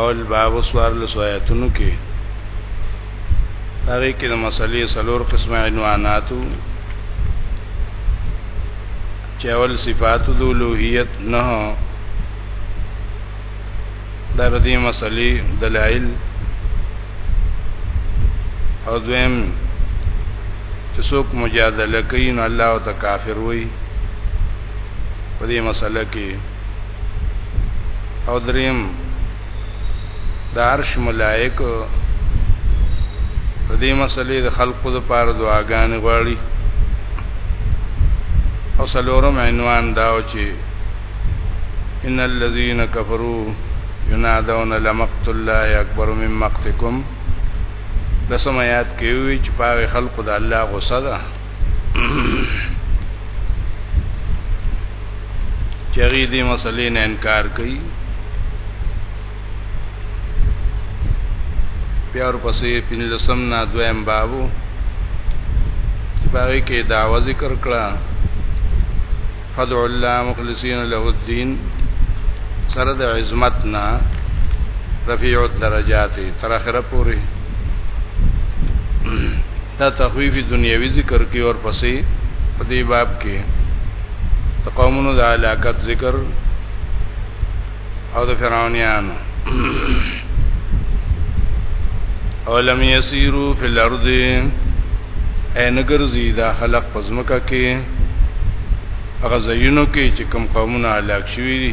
اول باب سوار لسوایتونو کې هغه کې د مسلې سلور قسمه عنواناتو چې اول صفات د لوهیت نه در دې مسلې دلایل او دویم چې څوک مجادله کوي نو الله او ته کافر وي په دې مسله کې او دریم د عرش ملائک په دې مسلې د خلقو د پاره دعاګانې غواړي او سلورم عنوان دا و چې ان الذين كفروا ينادون لمقت الله اكبر من مقتكم لسم آیات کې وی چې پاره خلقو د الله غصه ده چغی دی مسلې نه انکار کوي پیار پسې پنځم نه دویم بابو چې باغې کې داوا ذکر کړه فدع الله مخلصین له الدين سره د عظمت نه رفیع الدرجات تر اخره پوری دا تخویف دنیوی ذکر کی اور پسی په دې باب کې د قومونو د علاقت ذکر او د فرعونانو اولم یسیرو فی الارض اینګر زی دا خلق پزمکه کې هغه زینو کې چې کم قومونه علاق شوی دي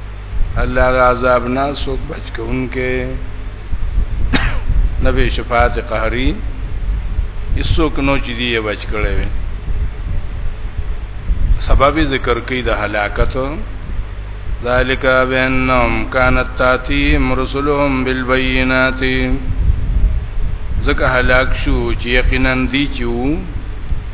الله غ عذاب نه سوک بچ کونکي نبی شفاعت قهری هیڅوک نو چې دی بچ کړي وي سبب ذکر کوي د هلاکت ذالک بانهم كانت تاتيهم رسلهم بالبينات ځکه هلاک شو چې یقینا دی چې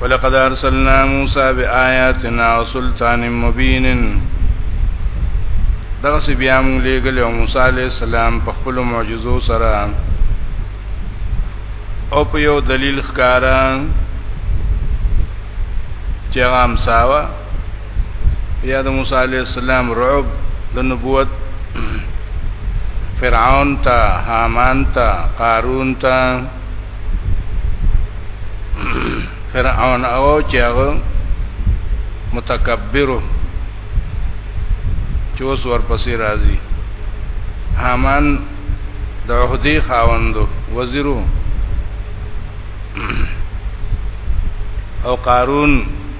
ولقد ارسلنا موسى بآياتنا وسلطان مبين دغه سی بیا موږ لېګل او موسی عليه السلام په خپل معجزو سره او په یو دلیل ښکارا چې هغه امساوه یا د موسی علی السلام رعب د نبوت فرعون تا حامان تا قارون تا فرعون او چې هغه متکبر چې اوس ورپسې راځي حامان د عہدی خاوندو وزیرو او قارون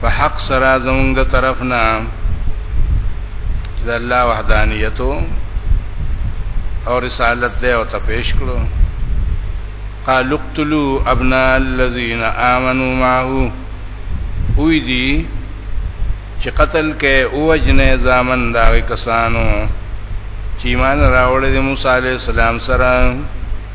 په حق سره زمونږ د طرف نه د الله وحدانیت او رسالت دی او ته پیش کړو قال اقتلوا ابناء الذين امنوا معه وی دی چې قتل کې اوجنه زامن دا کسانو چې ایمان راوړل د موسی عليه السلام سره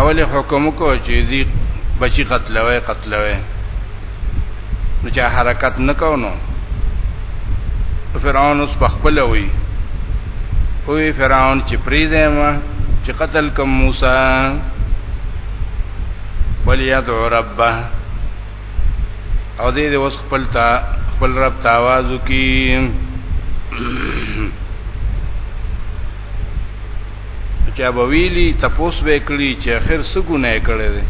اول حکم کو چې دی بچی قتلوي قتلوي نو چې حرکت نکاو نو فرعون اوس بخپل وی وی فرعون چې پریزه ما چې قتل کوم موسی وليدعو ربه او دې اوس خپل تا خپل رب تاوازو کی چې ابو ویلی تپوس وکړي چې اخر څه ګناه کړې ده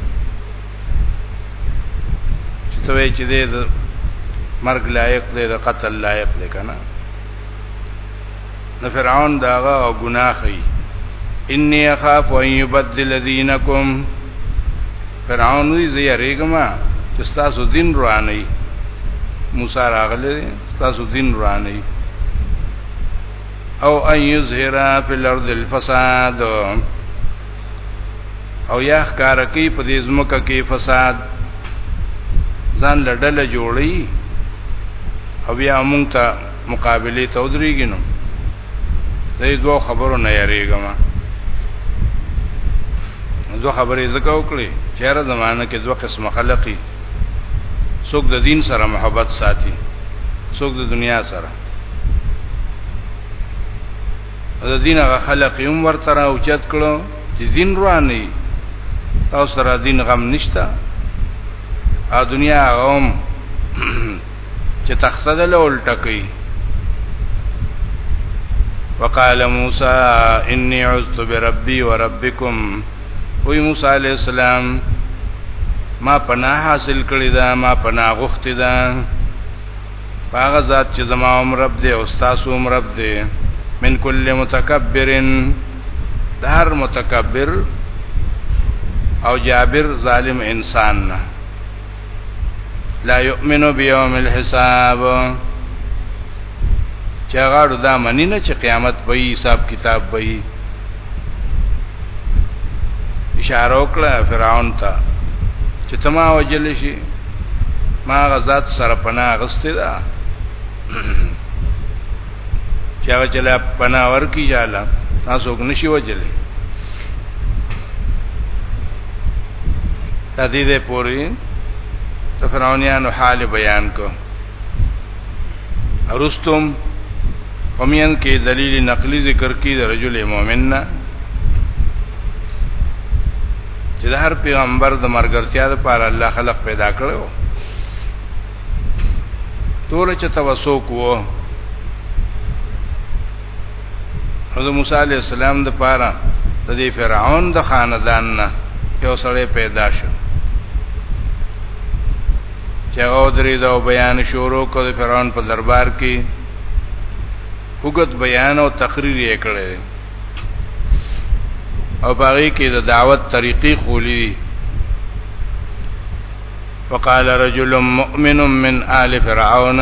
چې ته وایې چې دې مرګ لایق دی د قتل لایق دی کنه نو فرعون داغه او ګناه خي انی اخاف ان یبدل دینکم فرعون وی زی ریګما چې تاسو دین رواني موسی راغله تاسو دین رواني او ان یظهر فی الارض الفساد او یا ښکار کوي په دې زمکه کې فساد ځان لړل جوړي او بیا مونږ ته مقابله ته ودرېږي نو دې دوه خبرو نه یریږم دوه خبرې زکه وکړي چیرې زمانہ کې دوه قسم خلقي څوک د دین سره محبت ساتي څوک د دنیا سره د دین هغه خلق هم ورته را اوچت کړو چې دین رواني تاسو سره دین غم نشتا ا دنیا غم چې تخصد له الټه کوي وقال موسی انی عذت بربی وربکم وی موسی علیہ السلام ما پناه حاصل کړی دا ما پناه غوښتی دا هغه ذات چې زما هم رب دی او تاسو هم رب دی من کل متکبرن دار متکبر او جابر ظالم انسان نه لا یؤمن بیوم الحساب چا غاړو دا منی نه چې قیامت به حساب کتاب به اشاره وکړه فرعون ته چې تما وجل شي ما غزاد سره پناه غستې ده چې هغه چې لا پناه ورکی جاله تاسو نشي وجلې تدې دې پوری ته فرعونانو حال بیان کو ارستم قمین کې دلیل نقلی ذکر کی د رجل مؤمن نه چې د هر پیغمبر د مرګرتیا لپاره الله خلق پیدا کړو ټول چې توسو کوو نو د موسی علی السلام د پاره د دې فرعون د خاندان نه یو سړی پیدا شو چې او درې دا بیان شروع کړ فرعون په دربار کې وګت بیان او تقریر یې کړی او باغی کې د دعوت طریقې خولې وقال رجل مؤمن من آل فرعون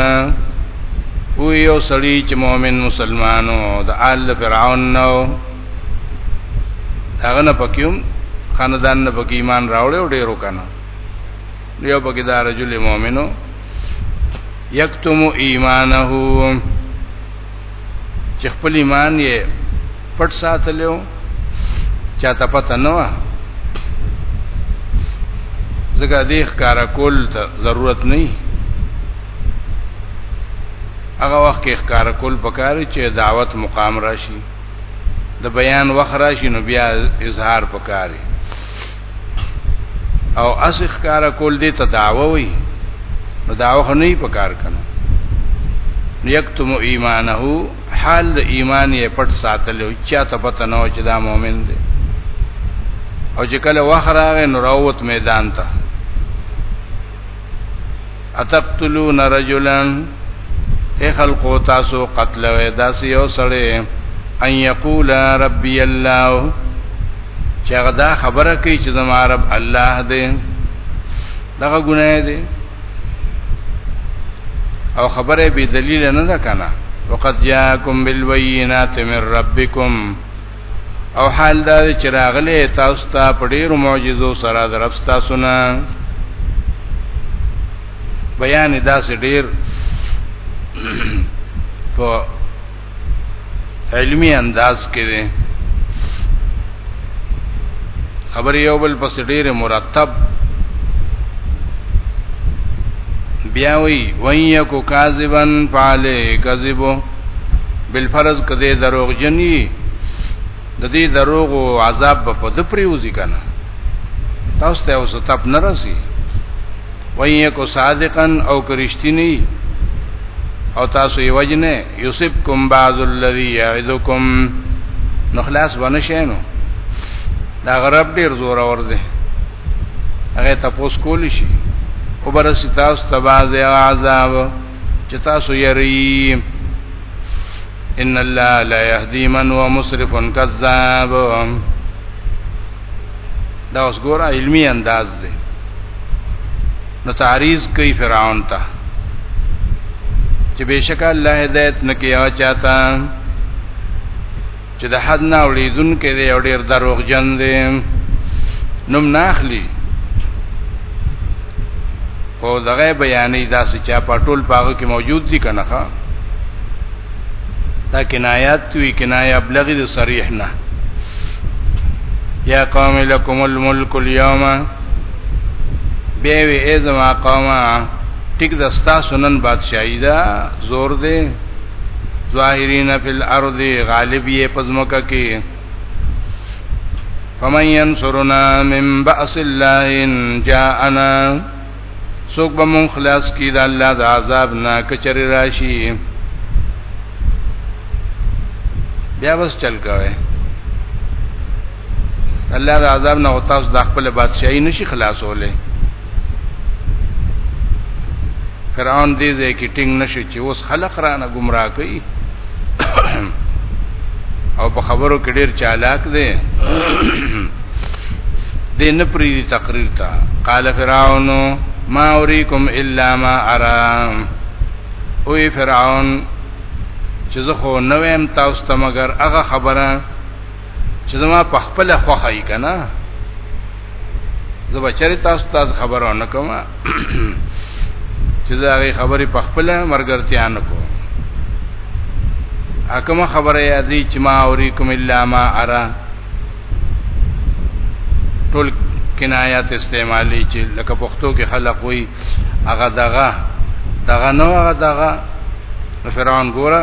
او یو سړی چې مؤمن مسلمانو د آل فرعون نو هغه نه پکيوم خاندان نه پکې ایمان راوړې او ډیرو کنه یو پکې دا رجل مؤمنو یکتم ایمانه چې خپل ایمان یې پټ ساتلو چاته پته نه و ځکه دې ښکارا کول ته ضرورت نه هغه وخت کې ښکارا کول پکاري چې دعوت مقام راشي د بیان وخت راشي نو بیا اظهار پکاري او اسخ کار کول دي ته دعوه وي نو دعوه نه په کار کنه یکتم ایمانه حال د ایمان یې پټ ساتل او چا ته پته نه و چې دا مؤمن دی او چې کله وخت راغی نو راووت میدان ته اتقتلون رجلا اے خلقو تاسو قتل وې داس یو سړی ان یقول ربی الله چې هغه دا خبره کوي چې زما رب الله دی دغه ګناه دی او خبره به دلیل نه ده کنه وقد جاءکم بالبينات من ربکم او حال دا چې راغلي تاسو ته په ډیرو معجزو سره درف تاسو نه بیان داسې ډیر په علمی انداز کې دی خبر یو بل پس ډیره مرتب بیا وی وَيَكُ كَاذِبًا فَعَلَيْهِ كَذِبُهُ بل فرض کده دروغ جنی د دې دروغ او عذاب په پد پریوزی کنه تاسو ته اوس تپ نه رسی وایې کو صادقن او کرشتنی او تاسو یې وجنه یوسفکم بعض الذی یعذکم نو خلاص باندې شینو دا غرب ډیر زور اور دی هغه تاسو کول شي او برسي تاسو تبازه عذاب چې تاسو یری ان الله لا يهدي من هو مسرف كذاب دا اوس ګوره علمی انداز دی نو تعریض کوي فرعون ته چې بشک الله هدایت نکیا چاته چې د حد نه وړیدون کې دی او ډیر دروغجن دی نوم ناخلی خو دغه بیانې داسې چا په ټول پاغه کې موجود دي کنه ښا دا کنایات وی کنایه ابلغی د صریح نه یا قوم لکم الملک اليوم بیوی ای زما قومه ټیک دستا سنن بادشاہی دا زور دی ظاهرین فی الارض غالب یې پزمکه کې فمن ينصرنا من بأس الله ان جاءنا سوک به مون خلاص کی د الله د عذاب نه کچری راشي بیا بس چل کوي الله د عذاب نه او تاسو د خپل بادشاہي نشي خلاصولې فرعون دې ځای کې ټینګ نشي چې اوس خلق رانه گمراه کوي او په خبرو کې ډیر چالاک دی دې نه پری تقریر تا قال فرعون ما اوریکم الا ما ارا او فرعون چې زه خو نویم تاسو ته مگر هغه خبره چې زما په خپل خوخه یې کنه زه بچری تاسو تاسو خبرو نه کوم چې دا غي خبرې په خپل مرګرتیا نه کوم اکمه خبره یادې چې ما اوریکم الا ما ارا ټول کنایات استعمالي چې لکه پښتو کې خلق وي هغه دغه دغه نو هغه دغه فرعون ګوره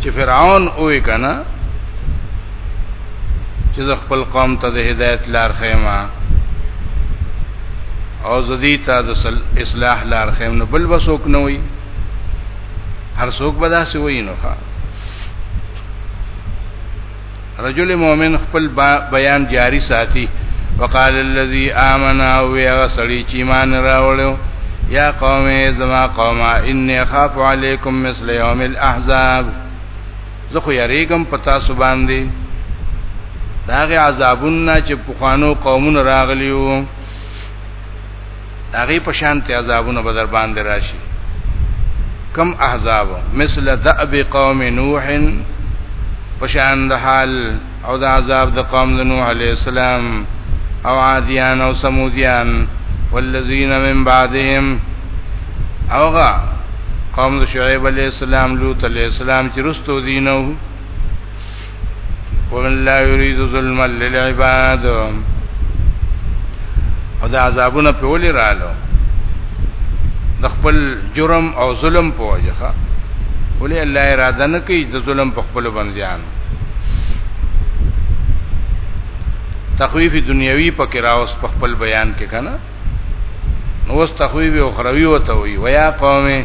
چې فرعون وې کنه چې د خپل قوم ته د هدایت لار خېما او زدی ته د اصلاح لار خېم نه بل وسوک نه وي هر څوک به داسې وي نو ښا رجل مؤمن خپل بیان جاری ساتي وقال الذي امن او هغه سړی چې ایمان راوړو یا قوم زما قوم انی خاف علیکم مثل یوم الاحزاب زه خو یریګم پتا سو باندې داغه عذابونه چې پخوانو قومونو راغلیو هغه په شان ته عذابونه بدر باندې راشي کم احزاب مثل ذئب قوم نوح په شان د حال او د عذاب د قوم د نوح عليه السلام او عادیان او سمودیان والذین من بعدهم اوغه قوم د شعیب علیہ السلام لوط علیہ السلام چې رستو دینو ومن لا يريد ظلما للعباد او دا عذابونه په ولي رالو د خپل جرم او ظلم په وجهه ولې الله اراده نه کوي د ظلم په خپل بنديان تخویف دنیوي پکې راوس په خپل بیان کې کنه نو واس تخویف اخروی وته وی ویا قومه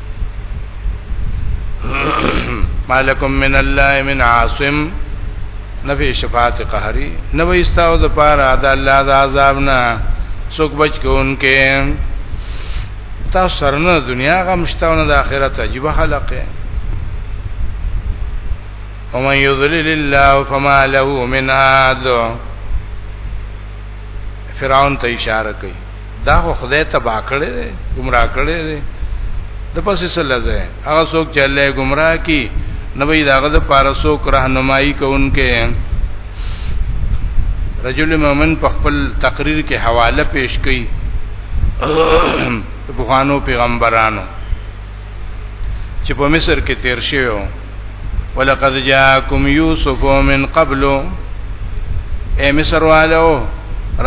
مالکم من الله من عاصم نفی شفاعت قهری نو استاو د پاره د الله د عذاب نه څوک بچ کوونکې تاسو سرنه دنیا غمشتاونه د آخرت عجیب خلقه ومن يضلل الله فما له من هاد فرعون ته اشاره کوي دا خو خدای تبا کړی دی گمراه کړی دی د پسې سره ځای هغه څوک چې الله گمراه کی نبی داغه د پاره څوک راهنمایي کوونکې رجل مومن په خپل تقریر کې حواله پیش کړي بوخانو پیغمبرانو چې په مصر کې تیر شوی ولقد جاءکم یوسف من قبل اے مصر والو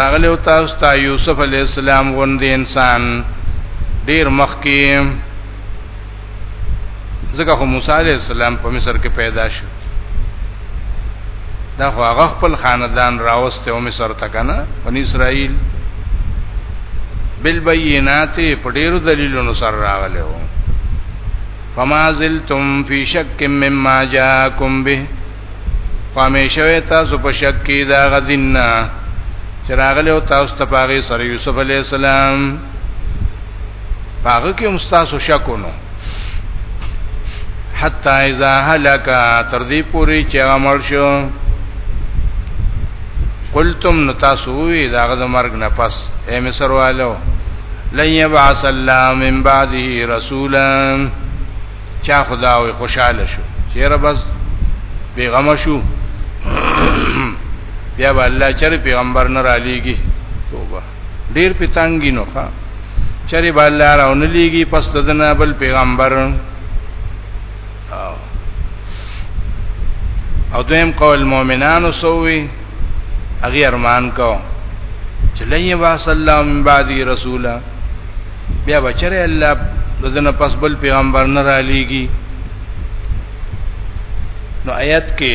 راغلی او تاسو ته یوسف علی السلام غوندې انسان ډیر مخکې ځکه خو موسی علی السلام په مصر کې پیدا شو دا خو هغه خپل خاندان راوسته او مصر ته کنه بنی اسرائیل بالبينات په ډیرو دلیلونو سره راغله و فما زلتم فی شک مما جاءکم به فامیشوی تاسو په شک کې دا غدینا چراغله او تاسو ته پاغه سره یوسف علی السلام پاغه کې هم تاسو شکونو حتا اذا هلك تر دې پوری چې عمل شو قلتم نتاسوی داغه د مرګ نه پس اے مصر والو لن يبعث الله من بعده رسولا چا خدا وي خوشاله شو چیرې بس پیغام شو بیا الله چر پیغمبر نه را لېږي توبه ډیر په تنګی نو ښا چری بالا راو نه لیږي پس د دنه بل پیغمبر او دویم قول مؤمنانو سووي هغه ارمان کو چې لن یبعث الله من بعد رسولا بیا بچره الله دغه پس بل پیغمبر نه را لیږي نو آیت کې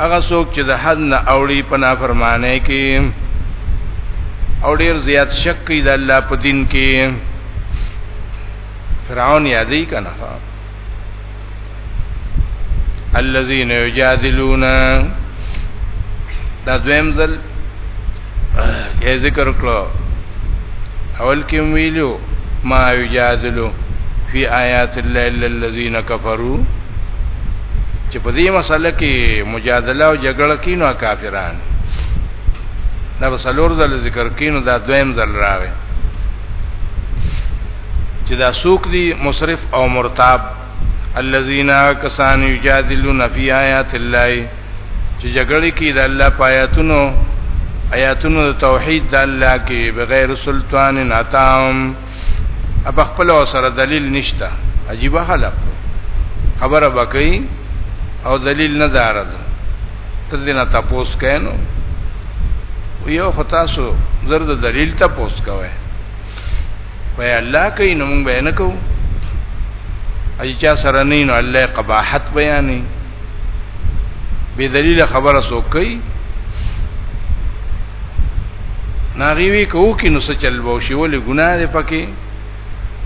هغه څوک چې د حد نه اوړي په نافرمانه کې او ډیر زیات شک کوي د الله په دین کې فرعون یادې کنه الذين يجادلون دا دویم ځل یې ذکر کړو اول کې ویلو ما یجادلو فی آیات الله الا الذين كفروا چې په دې مسله کې مجادله او جګړه کینو کافران دا وسلور ځل ذکر کینو دا دویم ځل راغی چې دا سوق دي مصرف او مرتاب الذين كسان يجادلون في آيات الله چې جګړه کې د الله پایاتونو آیاتونو توحید د الله کې بغیر سلطان ناتام اب خپل سره دلیل نشتا عجیب خلق خبره بکئی او دلیل نه دارد ته دې نه تاسو کینو یو خطاسو زرد دلیل تاسو کوئ وای الله کوي نو موږ به نه کوو اجچا سره نه نو الله قباحت بیانې به دلیل خبره سو کوي ناغیوی کو کی نو سچل بو شی ولی گناہ دی پکی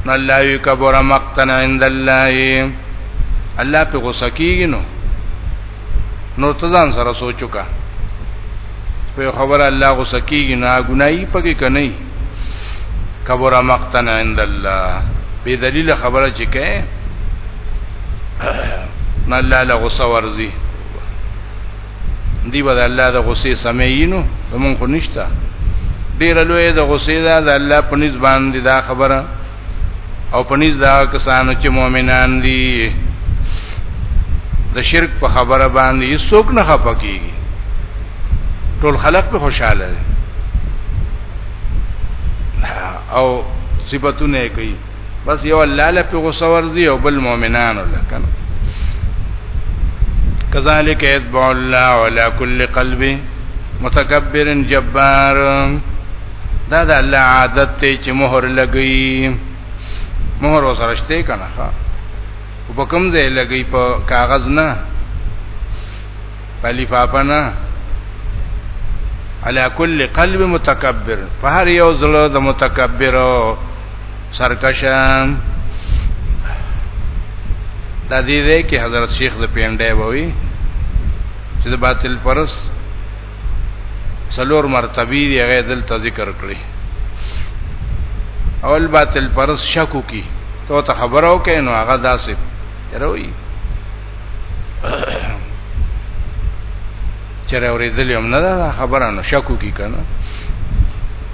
نو الله یو کبر مقتن عند الله الله په غوسه کیږي نو نو تزان سره سوچو کا په خبر الله غوسه کیږي نه گناہی پکی کني کبر مقتن عند الله بے دلیل خبره چې کې نه الله له غصه ورزي دی به الله د غصې سمعینو زمون خو نشتا ډیر لوی د غصې دا د الله په نسبت باندې دا خبره او پنځ دا کسانو چې مؤمنان دي د شرک په خبره باندې هیڅوک نه خپکیږي ټول خلق په خوشاله دي او صفاتونه کوي بس یو الله له په غوسه ورځي او بل مؤمنانو له کنه کذالک یتبع الله علی کل قلب متکبر جبار دا د الله عادت ته چې مهر لګي مهر وسرشته کنه ښا په کوم ځای لګي په کاغذ نه په لفافه نه على كل قلب متکبر په هر یو زړه د متکبر سرکشان د دې دې کې حضرت شیخ د پیندې ووي چې د باطل پرس څلور مرتبه دی هغه دلته ذکر کړی اول باطل پرس شکو کی تو ته خبرو کینو هغه داسې یروي چر اوریدل هم نه دا خبره نو شکو کی کنه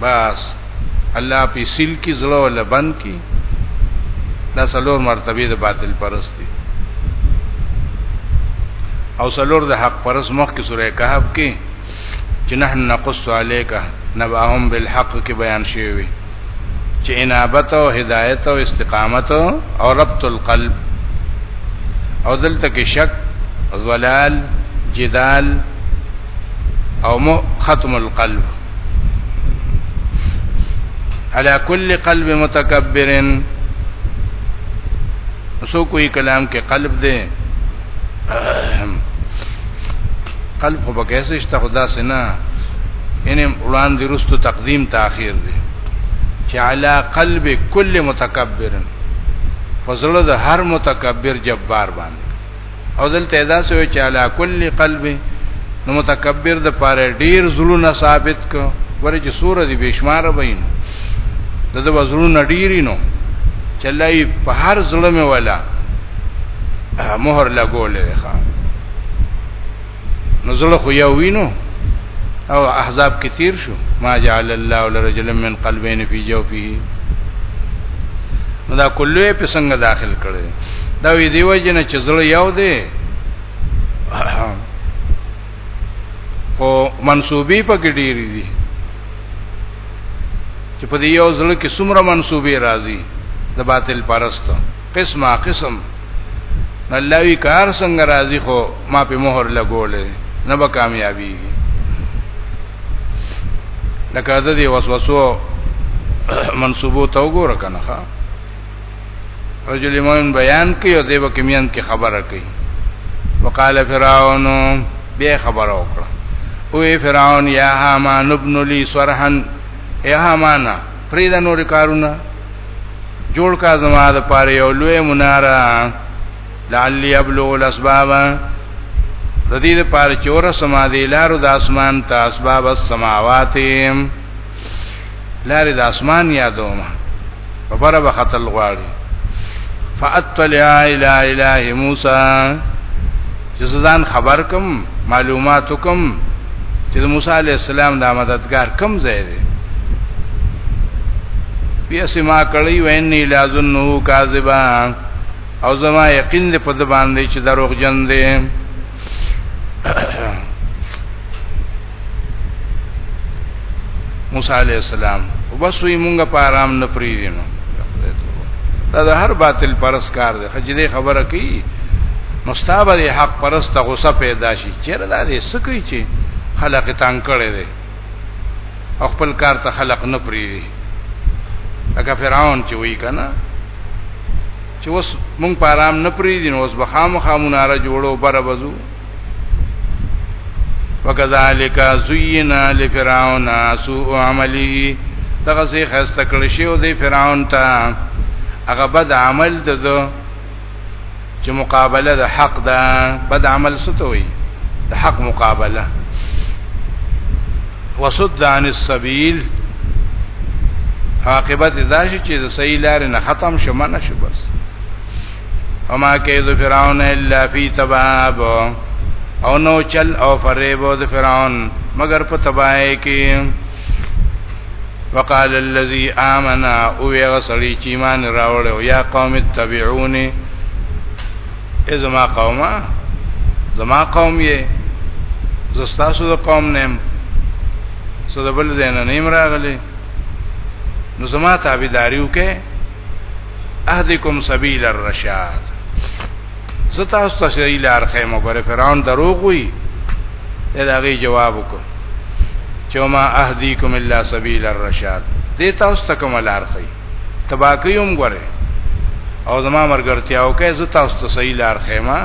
بس الله په سیل کې زړه ولا بند کی دا سلور مرتبه د باطل پرستی او سلور د حق پرس مخ کې سوره کهف کې چې نحن نقص عليك نبأهم بالحق کې بیان شوی وي چې انابت او هدایت او استقامت او ربط القلب او دلته کې شک ضلال جدال او مو ختم القلب على كل قلب متكبر سو کوئی کلام کې قلب دے قلب خو بکې څه شته خدا سنا ان وړاندې رستو تقدیم تاخير دي چې علا قلب کل متکبر فزړه د هر متکبر جبار باندې او دلته ادا سوی چې علا کل قلب نو متکبر د پاره ډیر زلون ثابت کو ورې چې سور دی بشمار بین د د وزلون ډیری نو چلای په هر ظلم ولا مہر لګولې ښا نو زړه خو یو وینو او احزاب کې تیر شو ما جعل الله لرجل من قلبین فی جوفه نو دا کله په څنګه داخل کړي دا وی دی وجنه چې زړه یو دی او منسوبي پکې ډیر دي چې په دې یو ځل کې څومره منسوبي راځي د باطل پرستو قسمه قسم الله وی کار څنګه راضی خو ما په مهر لګولې نه به کامیابی لکه د دې وسوسو منسوبو ته وګوره کنه ښا رجل مومن بیان کوي او دیو کمیان کې خبره کوي وقال فرعون به خبره وکړه او فرعون یا هامان ابن لی سرحن یا هامانا پرې د نور کارونه جوړ کا زما د پاره یو لوی مناره لعلی ابلغ الاسباب د دې لپاره چې ور سما دی لارو د اسمان ته اسباب السماوات لارې د اسمان یادوم په بره به خطل غواړي فاطلع الى اله موسی چې ځان خبر کم معلومات کوم چې د موسی علی السلام د مددگار کم ځای دی بیا سما کړی ویني لازنو کاذبا او زما یقین دې په دې باندې چې دروغ جن دی موسی علی السلام وبسوی مونږه په آرام نه پریدینو دا د هر باطل پرس کار دی خجدي خبره کوي مستاب دی حق پرس ته غوسه پیدا شي چیرې دا دې سکی چې خلق تان کړي دي خپل کار ته خلق نه پریدي اګه فرعون چې وی کنه چې اوس مونږ په آرام نه پریدین اوس به خامخامونه را جوړو بر بزو وکذالک زینا لفرعون سوء عمله دغه سي خسته کړی شو دی فرعون ته هغه بد عمل دته چې مقابله د حق ده بد عمل ستوي د حق مقابله وصد عن السبيل عاقبت دا چې د صحیح لار نه ختم شمه نشي بس وما کید فرعون الا فی تباب او نو چل او فریب د فرعون مگر په تبای کې وقال الذي امن او یغ سړی چې ایمان راوړ او یا قوم تبعونی ازما قومه زما قوم یې زستاسو د قوم نیم سو د بل زین نیم راغلی نو زما تابعداریو کې اهدیکم سبیل الرشاد زتا است شری لار خیمه ګره فرعون دروغ وی دا غي جواب وکړه چوما اهدیکم الا سبیل الرشاد دې تاسو ته کوم لار خي تباکی هم ګره او زما مرګرتیاو کې زتا است صحیح لار خیمه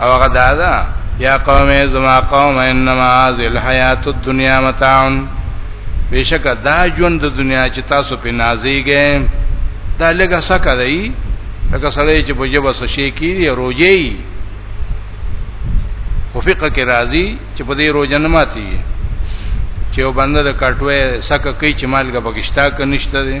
او هغه دا ده یا قوم زما قوم انما ذی الحیات الدنیا متاع بشک دا ژوند د دنیا چې تاسو په نازیږئ دا لګه سکه دی لکه سړی چې په جبه سشي کیږي روجي خو فقہ کې راځي چې په دې روزه نه ماتي چې یو بنده د کټوي سکه کوي چې مالګه بغشتا کنيشته دي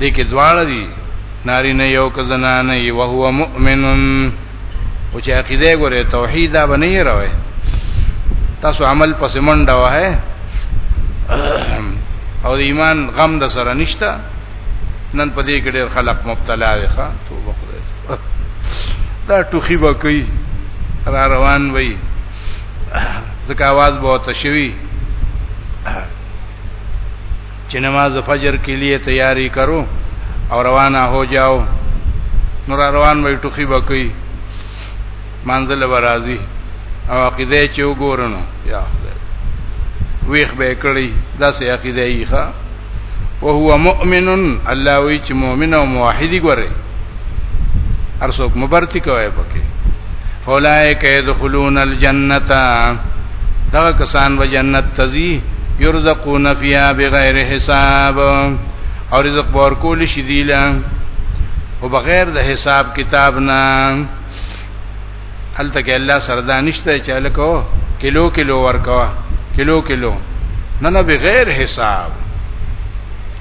دې کې دواړه دي ناری نه یو که زنانه ای وهو مؤمن او چې عقیده ګوره توحید دا بنې راوي تاسو عمل پس منډه وه او ایمان غم د سره نشتا نن په دې کې ډېر خلق مبتلا وي ښا توبه خدای دا ټوخي به کوي را روان وي ځکه आवाज به تشوي چې نماز فجر کې لیه تیاری کرو او روانه هو جاو نور روان وي ټوخي بکې منزل برازي او عقیده چې وګورنو یا خدای ویخ به کړی داسې عقیده یې ښا او هو مؤمن الله وی چې مؤمن او موحد ګره هر څوک مبارتي کوي پکې اولائک يدخلون الجنه دا کسان به جنت تزي يرزقون فيها بغیر حساب او رزق بور کول شي دی له او بغیر د حساب کتاب نه هلته کې الله سردانشته چې لکو کیلو کیلو ورکوا کیلو کیلو نه نه بغیر حساب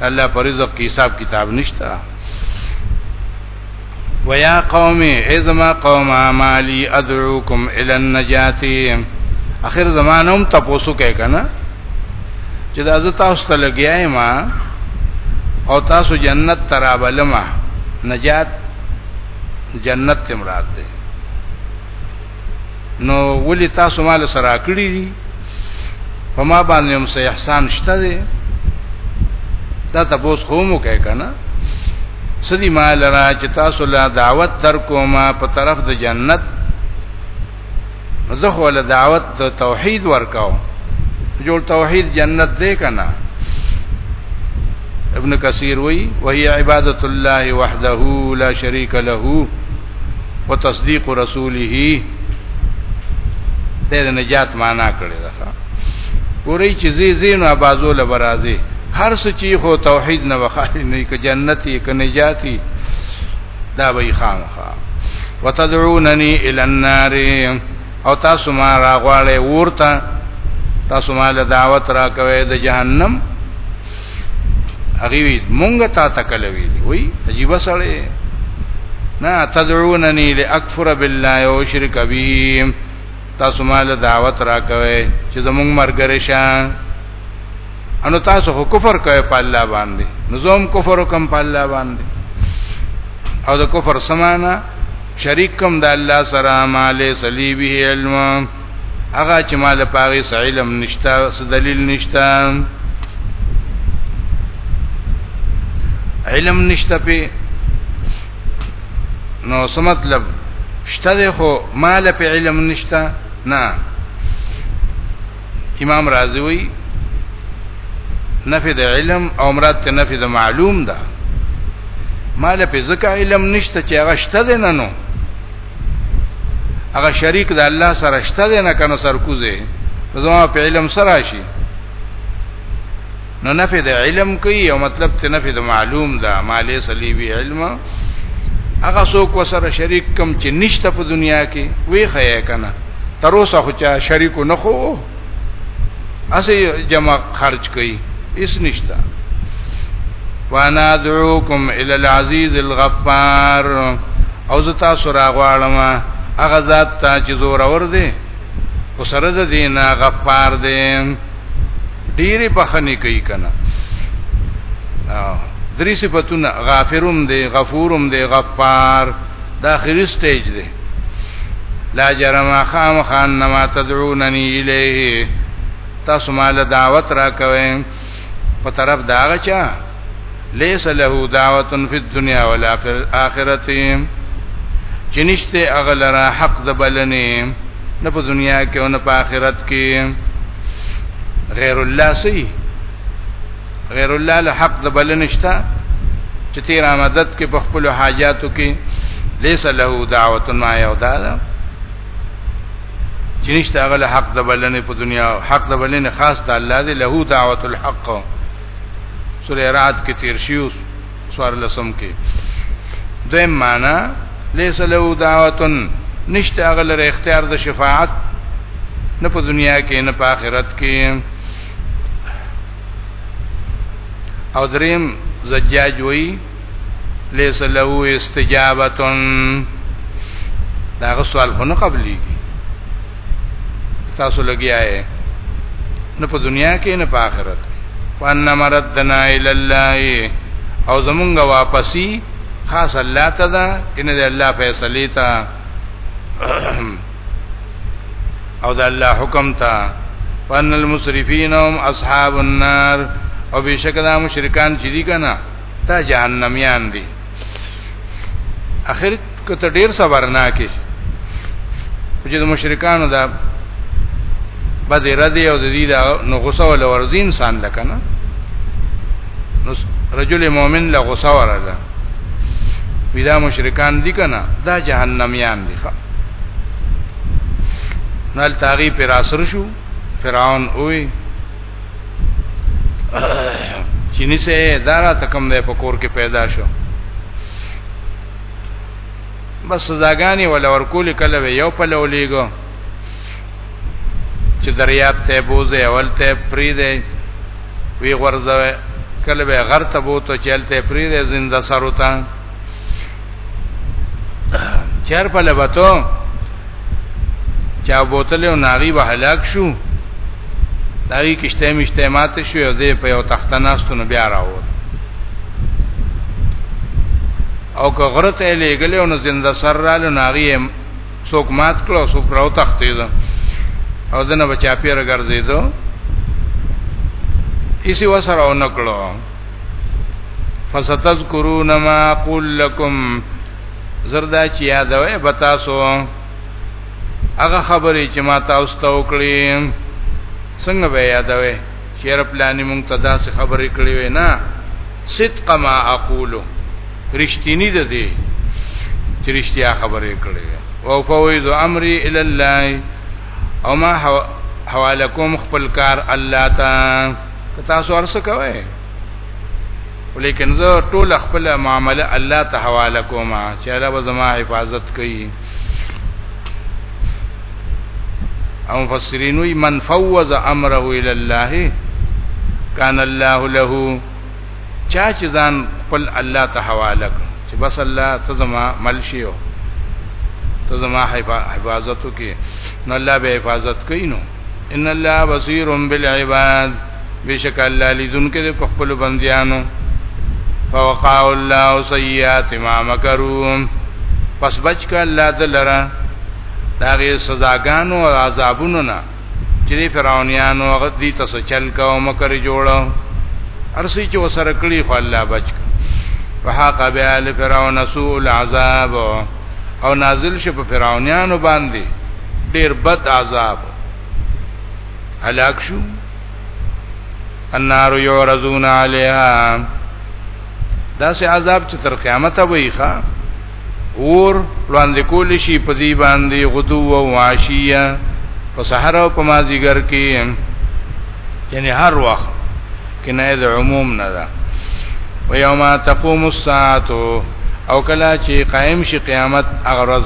الله پر رزق کې حساب کتاب نشته ويا قوم ازما قوم مالي ادعوكم الى النجات اخر زمانوم تاسو کې کنه چې دا زه تاسو ته لګیاي ما او تاسو جنت ترابلما نجات جنت تمرات ده نو ولی تاسو مال سره کړی دي په ما باندې هم سه احسان شته دي دا تاسو خو مو کوي کنه سدي مال را چې تاسو له دعوت تر کومه په طرف د جنت زه ول دعوت ته توحید ورکاو جوړ توحید جنت دې کنا ابن کثیر وی وهي عبادت الله وحده لا شریک له وتصديق رسوله د نجات معنا کړی دا ګورې چې زی زینو ابازو لبرازي هر څه چې هو توحید نه وخالی نه ک جنتی ک نجاتی دا به خامخا وتدعونني الى النار او تاسو ما راغواړې ورته تاسو ما له دعوت راکوي د جهنم هغه وی مونږه تا تکلوي وی عجیب سره نه تدعونني لاکفر بالله او شرک به تاسو مال دعوت راکوي چې زمونږ مرګره شه انو تاسو خو کفر کوي په الله باندې نظام کفر کوم په الله باندې او د کفر سمانا شریک کوم د الله سره مال صلیبه علم هغه چې مال پاره څه علم نشتا څه دلیل نشتا علم نشتا په نو څه مطلب شته خو مال په علم نشتا نه امام رازی وی نفی د علم او مراد ته نفی د معلوم ده مال په ځکه علم نشته چې هغه شته نه نو هغه شریک د الله سره شته دی نه کنه سرکوزه زما په علم سره شي نو نفي د علم کوي او مطلب ته نفي د معلوم ده مالې صلیبی علم هغه څوک وسره شریک کم چې نشته په دنیا کې وی خیا کنه تر اوسه خو چا شریکو نه خو اسی جمع خرج کوي اس نشتا وانا دعوکم ال العزیز الغفار او زتا سره غواړم هغه ذات ته چې زور اور دی او سره د دینه غفار دی ډیره بخنه کوي کنه درې صفاتونه غافرم دی غفورم دی غفار دا اخري سټیج دی لا جرم خام خان نما تدعوننی الیه تاسو مال دعوت را کوئ په طرف داغه چا لیس له دعوت فی الدنیا ولا فی الاخرۃ چنشته اغلرا حق د بلنی نه په دنیا کې او نه په آخرت کې غیر الله سی غیر الله له حق د بل نشتا چې تیر آمدت کې په خپل حاجاتو کې ليس له دعوت ما یودا دا چې نشته هغه له حق د بلنې په دنیا او حق د بلنې خاص د الله دی له دعوت الحق سورې رات کې تیر شیو سوار لسم کې دویم معنا ليس له دعوت نشته هغه لره اختیار د شفاعت نه په دنیا کې نه په آخرت کې او دریم زجاج وی لیس له استجابتن دا غو سوال خو نه قبلي تاسو لګیا یې نه په دنیا کې نه په آخرت وان مردنا الی الله او زمونږه واپسی خاص الله ته دا ان الله فیصله تا او د الله حکم ته وان المسرفین هم اصحاب النار او بشک دا مشرکان چې دي کنه تا جهنميان دي اخر کته ډیر صبر نه کې چې د مشرکانو دا بده ردی او د دې دا نو غوسه ول ورزین سان لکنه نو رجل مؤمن له غوسه ورغله ودا مشرکان دي کنه دا جهنميان دي ښا نل تاغي پر اثر شو فرعون اوې چینی سه دارا تکم ده په کور کې پیدا شو بس سزاګانی ولا ورکول کله یو په لولېګو چې دریاب ته بوزه اول ته پری دی وی غرزه کله به غر ته بوته چلته پری دی زنده سر وتا چر په لبتو چا بوتل او ناغي به هلاک شو داغي کشته مشته مات شو او دې په یو تخته ناستونه بیا راووت او که غرت لګلې او نو زنده سر رالو ناغي څوک مات کړو څوک راو تختید او دنه بچا پیر ګرځیدو اسی وسره او نکړو فستذکرون ما قل لكم زردا چې یادوي بتاسو هغه خبرې چې ما تاسو ته وکړې څنګه به یادوي چیر پلانی مونږ ته داسې خبرې کړې وې نه صدق ما اقولو رښتینی ده دې چې رښتیا خبرې کړې وې او فویذ امری ال الله او ما حواله کوم خپل کار الله ته تاسو ارسه کوئ ولیکن زه ټول خپل معاملې الله ته حواله کوم چې الله به زما حفاظت کوي او مفسرین وی من فوض امره الى الله کان الله له چا چې ځان خپل الله ته حواله کړ چې بس الله ته زما ملشیو ته زما حفاظت وکي نو الله به حفاظت کوي نو ان الله بصیر بالعباد بشک الله لیدونکو د خپل بندیانو فوقع الله سیئات ما مکرون پس بچ ک الله دلرا داغه سزاګانو او عذابونو نه چې فرعونانو هغه دې تاسو چل کا او مکر جوړو ارسی چې وسره کړی خو الله بچ ک وحاق بآل فرعون سوء العذاب او نازل شپ فرعونانو باندې ډیر بد عذاب هلاک شو النار یعرضون علیها دا سه عذاب چې تر قیامت وایي ښا اور وړاندې کول شي په دې باندې غدو او عشیه په سحر او په مازیګر کې یعنی هر وخت کنه د عموم نه ده و یوم تقوم الساعه او کلا چې قائم شي قیامت اغرض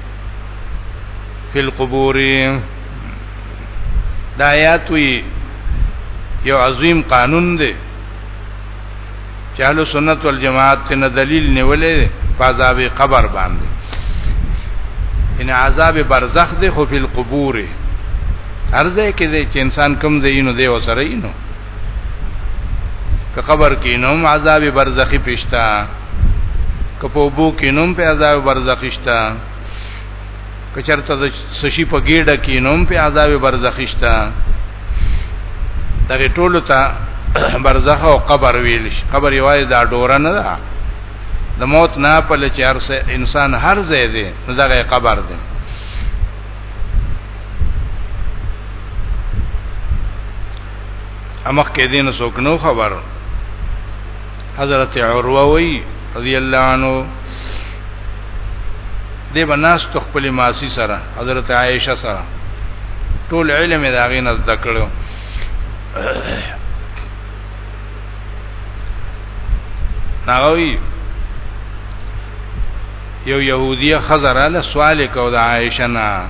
فی القبور دا آیات وی یو عظیم قانون دی چالو سنت والجماعت تن دلیل نیولې په عذاب قبر باندې ان عذاب برزخ دی خو فی القبور ارزه کې چې انسان کم زینو دی وسره یې نو که قبر کې نوم عذاب برزخی پښتا که په بو کې نوم په عذاب برزخی شتا که چرته سشي په ګډه کې نوم په عذاب برزخی شتا دغه ټولو ته برزخ او قبر ویل شي قبر یوازې دا ډوره نه ده د موت نه په لچار انسان هر ځای دی نو دغه قبر دی امخ کې دین څوک نو خبر حضرت عروه وی رضی الله عنه دی بناس تخپل ماسی سره حضرت عائشه سره ټول علم دا غي نز دکړو ناغوی یو يهودیه خزراله سوال کو د عائشه نه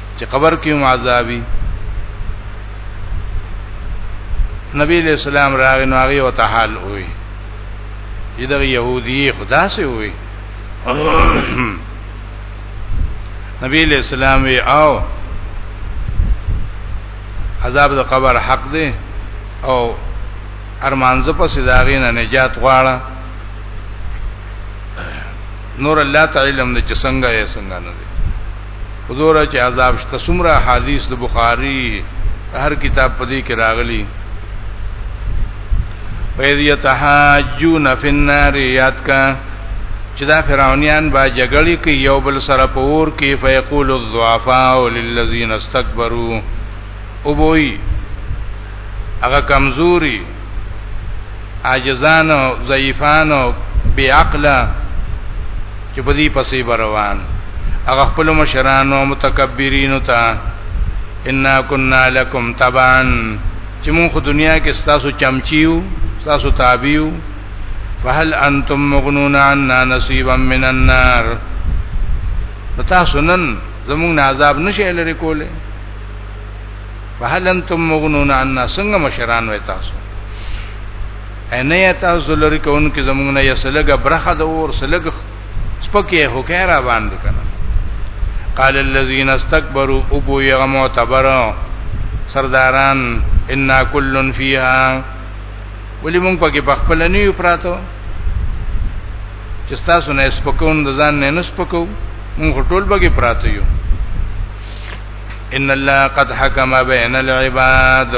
چې قبر کې هم عذابي نبی علیہ السلام راغی نو هغه وته حال وې دغه يهودي خدا سي وې نبی علیہ السلام وی او عذاب د قبر حق دی او ارمانځ په سیداغې نه نجات غواړه نور الله تعالی علم د څنګه یې څنګه نه دی حضور چې عذاب شته سمره حدیث د بخاری هر کتاب په دې کې راغلی وَإِذْ يَتَحَاجُّونَ فِي النَّارِ یاد کا چې دا فرعونیان با جګړې کوي یو بل سره په اور کې فیقول الضعفاء للذین استكبروا او بوئی هغه کمزوري عاجزان او ضعیفان او بی عقل چې په دې پسې بروان هغه خپل مشرانو متکبرینو ته ان كنا لكم تبعا چې موږ خو دنیا کې ستاسو چمچیو ستاسو تابعیو فهل انتم مغنون عنا نصيبا من النار پتا سنن زموږ عذاب نشي لري کوله فهل انتم مغنون عنا څنګه مشران وې تاسو انیا تاسو لری کون کې زمونږ نه یسلګه برخه د اور سلګ سپکه هو کې را باندې کنه قال الذين استكبروا ابو يغمعتبر سرداران ان كل فيها ولی مونږ پکې په خپل نه یو پراته چې تاسو نه سپکون د ځان نه نسپکو مونږ ټول بګي پراته یو ان الله قد حكم بين العباد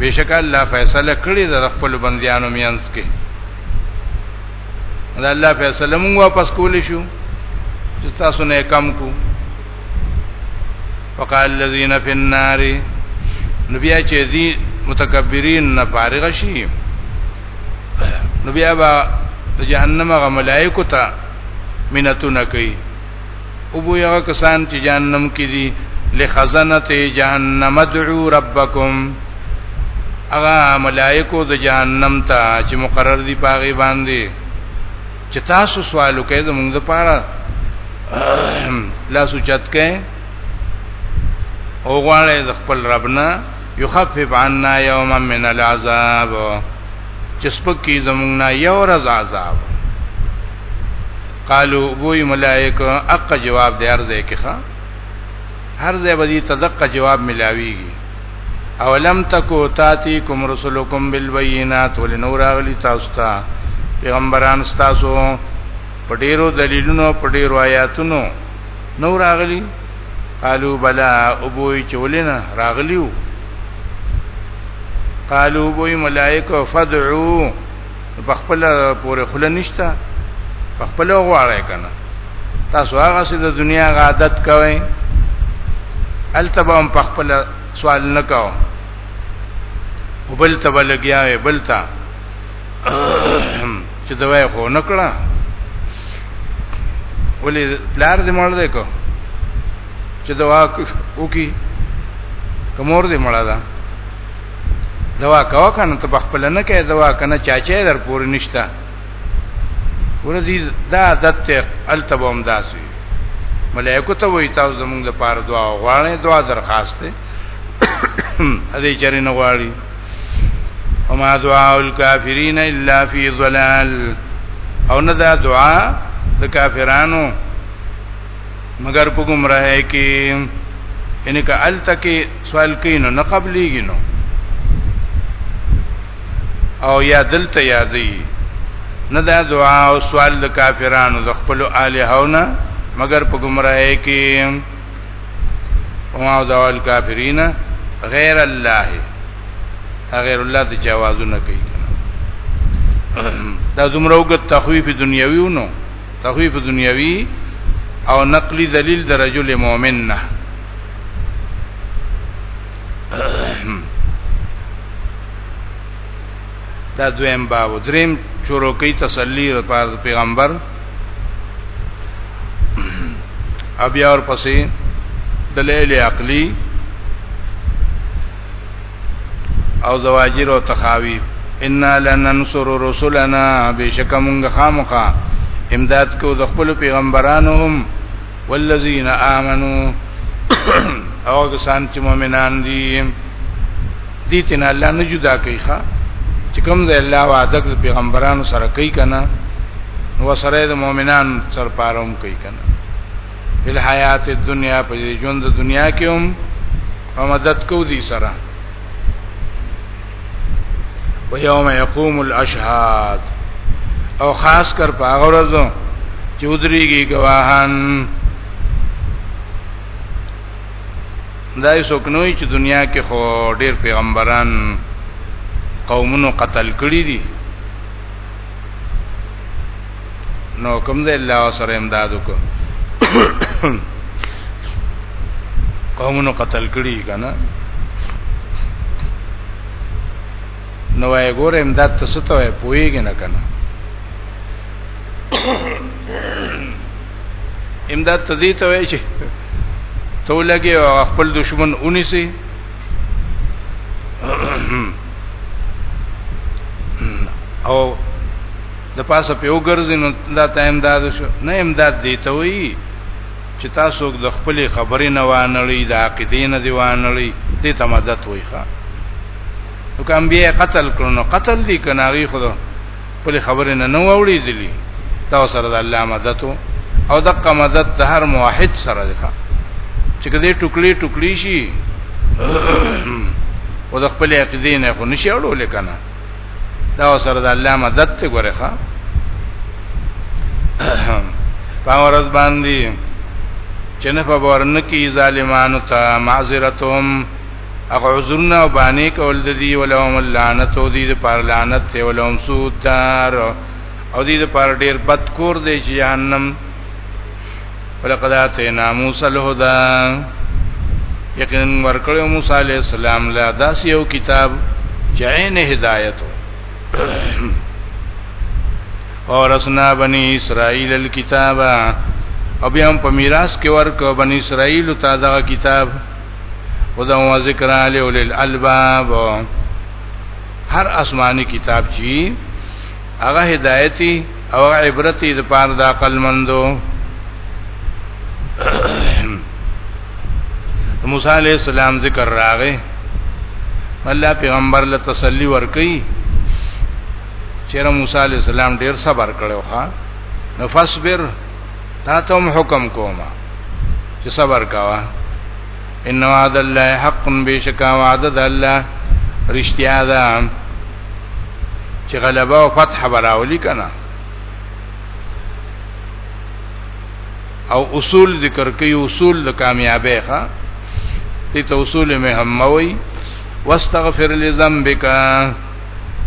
بشک الله فیصله کړی د خپل بندیانو مینس کې دا الله فیصله موږ واپس کول شو چې تاسو نه کم کو وقال الذين في النار نبي چې دي متکبرین نه فارغ شي نبي ابا جهنم غ ملائکه ته منتونه کوي او بو یغه کسان چې جهنم کې دي لخزنه جهنم ادعو ربکم اغا ملائکو د جهنم ته چې مقرر دي پاغي باندې چې تاسو سوال وکړئ د موږ لپاره لا سوچت کئ او غواړی د خپل ربنا یخفف عنا یوما من العذاب چې سپکی زمونږه یو ورځ عذاب قالو بوئی ملائک اقا جواب دی ارزه کې ښا هر ځای بدی تدقه جواب ملاویږي اولم تکو تاتی کوم رسولکم بالبینات ولنور اغلی تاسو ته پیغمبران تاسو په ډیرو دلیلونو په ډیرو آیاتونو نو راغلی قالو بلا ابوی چولینا راغلیو قالو ابوی ملائکه فدعو په خپل پورې خله نشته په خپل غواړی کنه تاسو هغه سي د دنیا غ عادت کوئ التبام په خپل سوال نکاو وبل تبا لګیا وي بلتا چې دوای خو نکړه ولې پلار دې مړ دی کو چې دوا وکي کومور دې مړه ده دوا کوا کنه ته خپل نه کې دوا کنه چاچې در پورې نشتا ورځي دا عادت ته التبوم داسي ملائکه ته وي تاسو زمونږ لپاره دعا غواړي دعا درخواست ده اده چرې نه غواړي وما دعاء الكافرين الا في ضلال او نه دا دعا د کافرانو مگر په گمراهۍ کې ان کا ال تکي سوال کینو نه قبليږي نو او یا دلته یادې نه دا دعا او سوال د کافرانو د خپل الہونه مگر په گمراهی کې او ما دعا الکافرین غیر الله غیر الله د جوازونه کوي دا دومره وګت تخویف دنیوي ونو تخویف دنیوي او نقلی دلیل د رجل مؤمن نه دا دویم باب دریم شروع کوي تسلی پر پیغمبر ابیا اور پسې دلیل عقلی او زواجر او تخاوی ان لننصر رسلنا بشکمغه خامخه امداد کو د خپل پیغمبرانو هم والذین آمنو او کسان چې مؤمنان دي دي چې نه الله نه جدا کوي ښا چې کوم ځای الله وعده د پیغمبرانو سره کوي کنه نو سره د مؤمنان سره پاروم کوي کنه بل حیات دنیا په ژوند د دنیا کې هم په مدد کو دي سره و یوم یقوم الاشهاد او خاص کر په هغه ورځو چې ودریږي گواهان دای څوک نوې چې دنیا کې خو ډېر پیغمبران قومونو قتل کړي دي نو کوم ځای الله سره امداد وکړو قومونو قتل کړي کنه نو یې ګور امداد ته ستو یې پويږي نه کنه امداد ته دي ته وایي چې تو لګي او خپل دشمن اونې سي او د پاسه په وګرځي نو دا ته امداد شو نه امداد دی ته وی چې تاسو د خپل خبرې نه وانړی د عقیدې نه دی وانړی دې ته مدد وای ښا نو کوم بیا قتل کړو نو قتل دی کناوی خدا خپل خبره نه نو اوریدلی تاسو سره د الله مدد او د قمدت د هر موحد سره ده چې کله ټوکلي ټوکلي شي او د خپل عقیدې نه خو نشي اړول کنه دا سره د الله مدد ته ګوره ښا پاورز باندې چې نه په ورن کې ظالمانو ته معذرتهم هغه عذرونه او باندې کول د دې ولهم لعنت او دې پر لعنت ته ولهم سود دار او دې پر ډیر بد کور دی چې جهنم ولقد اتینا موسی الهدى یقینا ورکړو موسی علی السلام لا داس یو کتاب چې عین هدایت اورسنا بنی اسرائیل الكتاب او بیا هم په میراث کې ورکو بنی اسرائیل ته دا کتاب هدن و ذکر علی اولی الالباب هر آسمانی کتاب چی هغه هدایتی او عبرتی د پار د عقل مندو موسی علی السلام ذکر راغه الله پیغمبر له تسلی ورکي چیرې موسی علی السلام ډیر صبر کړو ها نفصبر تا ته هم حکم کوما چې صبر کاوه ان وعد الله حق بشکا وعد الله رشتیا ده چې غلبه او فتح براولي کنه او اصول ذکر کوي اصول د کامیابی ښا دي ته اصول مهمه وي واستغفر لذنبک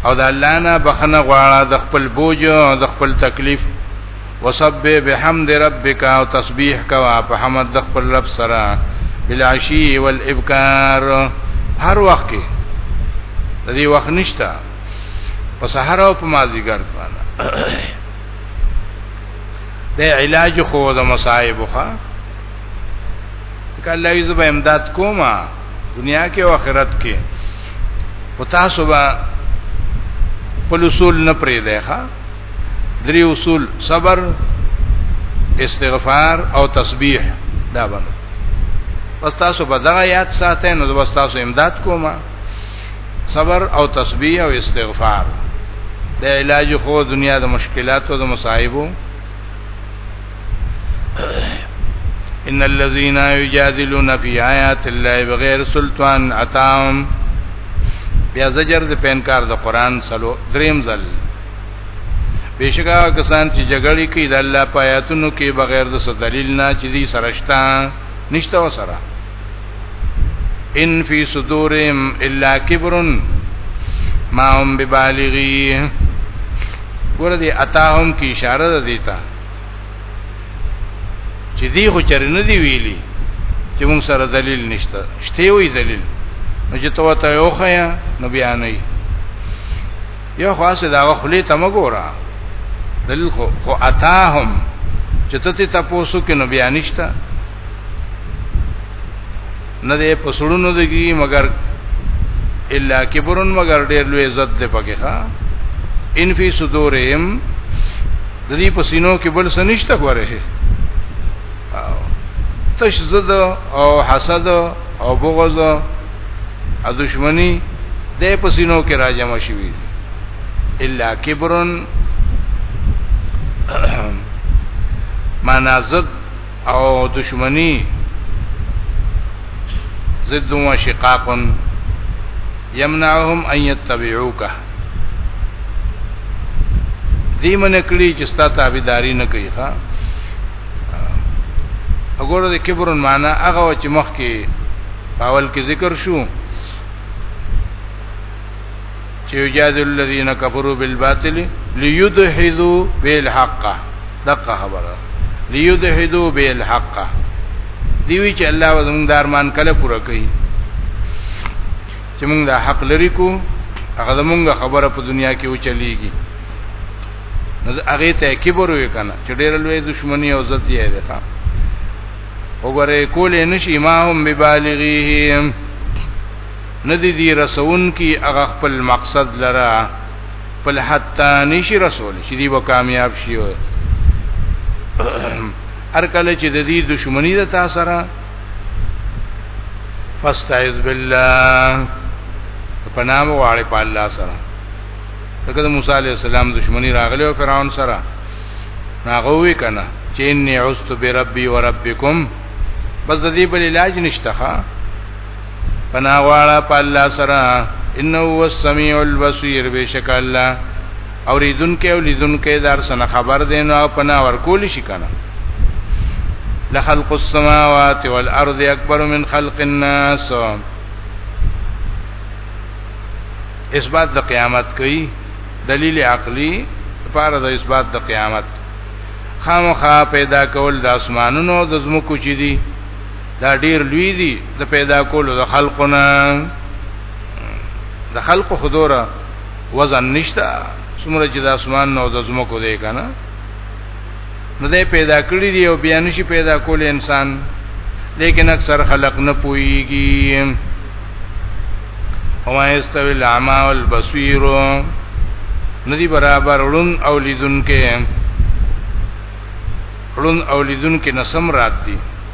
او د الله نه بخنه غواړه د خپل بوج او د خپل تکلیف وسبح بحمد ربک او تسبیح کوا په حمد د خپل رب سره بالعشی والابکار هر وخت کې د دې وخت نشتا په سحر او په مازیګر باندې د علاج خو د مصائب خو کله یې زب امداد کوما دنیا کې او آخرت کې پتا صبح خپل اصول نه پرې دی ښا درې اصول صبر استغفار او تسبیح دا باندې پس تاسو په دغه یاد ساتئ نو بس تاسو امداد کوما صبر او تسبیح او استغفار د علاج خو دنیا د مشکلاتو د مصايبو ان الذين يجادلون في آيات الله بغير سلطان اتاهم بیا زجر د پینکار د قران سلو دریم ځل بشکا کسان چې جګړې کوي د الله په آیاتونو کې بغیر د دلیل نه چې دي سرشتہ نشته وسره ان فی صدورهم الا کبر ما هم ببالغی ګور دې اتاهم کی اشاره ده دیتا چې دی خو چر نه دی ویلي چې موږ سره دلیل نشته شته وی دلیل نو چې تو ته یو خیا نو بیا نه یو خاصه دا خلی ته مګورا دلیل خو خو اتاهم چې ته ته تاسو کې نو بیا نشته نه دې په سړونو دې کی مگر الا کبرن مگر ډېر لوی عزت دې پکې ښا ان فی صدورهم د دې په سینو کې بل څه نشته غواره تش زد او حسد او بغض او دشمنی د په سینو کې راجم شوی الا کبرن معنا زد او دشمنی ضد و شقاق یمنعهم ان یتبعوک دی من کړي چې ستا تابعداري نه کوي ښا وګوره د کبر معنا هغه چې مخ کې پاول کې ذکر شو چې یجادل الذين كفروا بالباطل ليدحضوا بالحق دغه خبره ليدحضوا بالحق دیوی چې الله وزمون دارمان کله پوره کوي چې موږ د حق لري کو هغه زمونږ خبره په دنیا کې و چلیږي نو هغه ته کبر وې کنه چې ډېر لوی دښمنی او عزت یې ده ښا وګوره کولې نشي ما هم ببالغیهم ندی دی رسون کی هغه خپل مقصد لره خپل حتی نشي رسول چې دی به کامیاب شي هر کله چې د دې دشمنی د تاثیر فاستعذ بالله پنام واړې په الله سره دغه د موسی علی السلام دشمنی راغلی او فرعون سره هغه وی کنه چې انی عست بربی وربکم بس د دې بل علاج نشته ښا پنا غواړه په الله سره انه هو السميع البصير بشک الله اوریدونکو او لیدونکو دار سره خبر دین او پنا ورکول شي کنه لخلق السماوات والارض اکبر من خلق الناس اثبات د قیامت کوي دلیل عقلی لپاره د اثبات د قیامت خامخا پیدا کول د اسمانونو د زمکو چي دي دا ډیر لوی دي د پیدا کولو د خلقونه د خلق خدوره وزن نشتا څومره چې د اسمان نو د زمکو دی کنه نو دې پیدا کړی دی او بیا نشي پیدا کول انسان لیکن اکثر خلق نه پويږي وما يستوي العمى والبصير ندی برابر ړون او لیدونکو ړون او لیدونکو نسم رات دي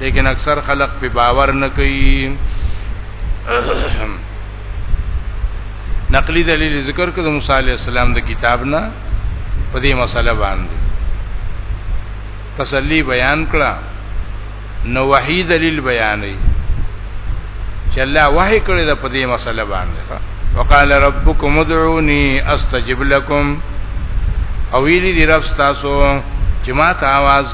لیکن اکثر خلق په باور نه کوي نقلی دلیل ذکر کړه موسی علی السلام د کتاب نه په دې مسله باندې تسلی بیان کړه نو وحی دلیل بیانې چې الله وحی کړی د په دې مسله باندې وقال ربكم ادعوني استجب لكم او ویلی دی رب تاسو چې ما ته आवाज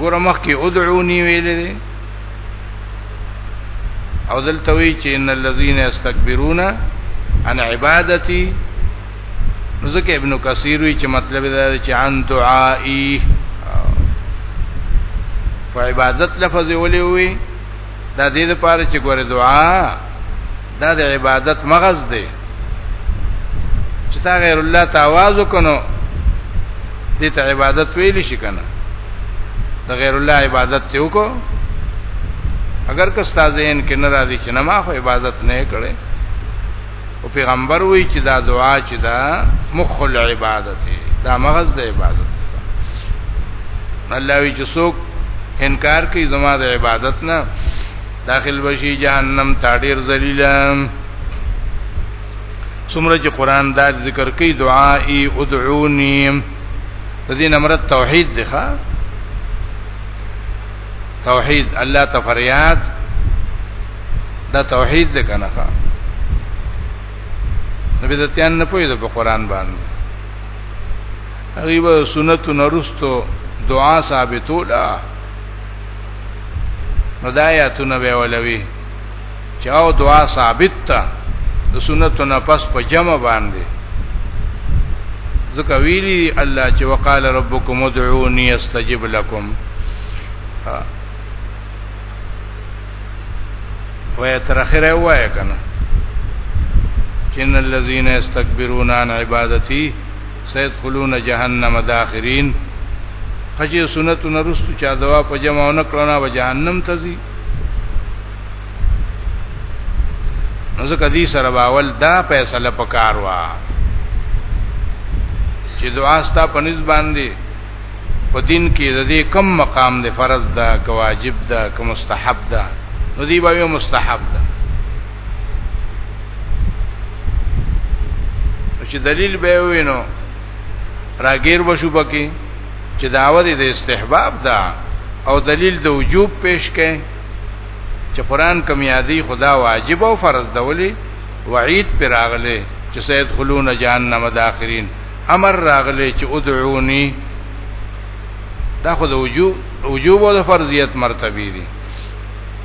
ګوره مخکې ادعوني ویل دي او دلته وی چې ان الذين استكبرون عن عبادتي ځکه ابن کثیر وی چې مطلب دا دی چې عن دعائي په عبادت لفظ ولې وی دا دې لپاره چې ګوره دعا دا د عبادت مغز دی چې تا غیر الله ته आवाज وکړو دې ته عبادت ویل شي کنه د غیر الله عبادت ته وکړو اگر که استاد یې ان کې ناراضي چې نه ما خو عبادت نه کړې او پیغمبر وی چې دا دعا چې دا مخ العبادت دا مغز د عبادت الله وی چې څوک انکار کوي زما د عبادت نه داخل بشي جهنم ته ډیر ذلیلم څومره چې قران دا ذکر کوي دعائي ادعوني د دې نمرت توحید دی ښا توحید الله ته فریاد دا توحید ده کنه ښا نبی دتیان نه پوی د قرآن باندې غیبه سنت نرستو دعا ثابتو لا نو دا آیاتونه به ولوي چې او دعا ثابت ده د سنتو نه پس په جمع باندې ځکه ویلي الله چې وقال ربکم ادعوني استجب لكم وای تر اخره وای کنه ان الذين يستكبرون عن عبادتي سيدخلون جهنم داخرين خجی سنت نرست چا دوا په جمع نکړه نه جهنم تزي نو ځکه دې سره باول دا فیصله پکار وا چې دعا ستا په نس باندې په دین کې د دې کم مقام دی فرض ده که واجب ده که مستحب ده نو دی به مستحب ده چې دلیل به وینو راګیر بشو پکې چې داوه دې د استحباب ده او دلیل د وجوب پیش کړي چې قران کوم یادی خدا واجب او فرض ده ولی وعید پر راغله چې سید خلون جهنم داخرین امر راغله چې ادعونی دا خو د وجوب وجوب او د فرضیت مرتبه دي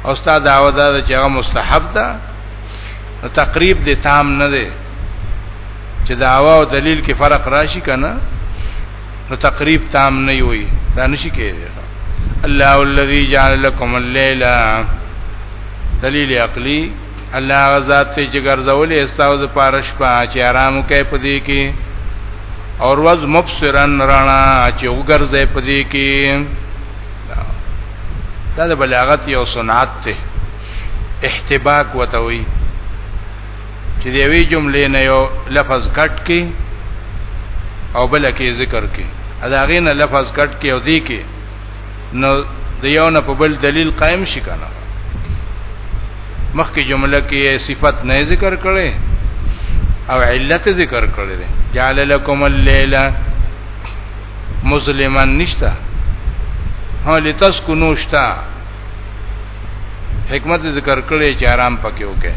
او استاد داوه ده چې هغه مستحب ده تقریب دې تام نه ده چې داوا او دلیل کې فرق راشي کنه نو تقریب تام نه وي دا نشي کېږي الله الذي جعل لكم الليل دلیل عقلی الله غزاد ته چې ګرځولې استاو د پارش په چې آرام کوي په دې کې اور وز مبصرن رانا چې وګرځي په دې کې دا د بلاغت یو صنعت ته احتباک وتوي چې دی وی جملې نه یو لفظ کټ کی او بل کې ذکر کی ادا غین لفظ کټ کی او دی کی نو د یو نه په بل دلیل قائم شي کنه مخکې جمله کې صفت نه ذکر کړي او علت ذکر کړي دي جعل لكم الليل مسلمان نشتا هو لتسكنوا شتا حکمت ذکر کړی چې آرام پکې وکړي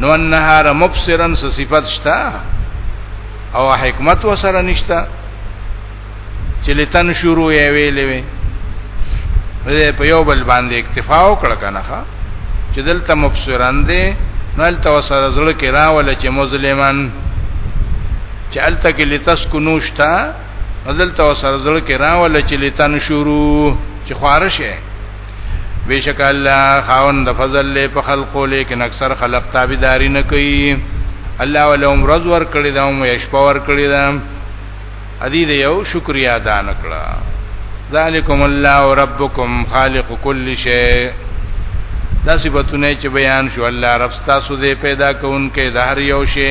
نو النهار مبصرا صفات شتا او حکمت وسره نشتا چې لتن شروع یې ویلې وي په یو بل باندې اکتفا وکړه کنه چې دلته مبصران دي نو دلته وسره زړه کې راول چې مظلومان چې الته کې لتسکو نوشتا بدل تو سره زړه کې راول چې لتن شروع چې خارشه بیشک الله خاون د فضل له په خلقو لیکن اکثر خلق تابعداري نه کوي الله ولهم رز ور کړی دا هم یش پاور کړی دا ادي دې یو شکریا ادا نکړه ذالکم الله ربکم خالق کل شی دا صفاتونه چې بیان شو الله رب تاسو دې پیدا کونکي د هر یو شی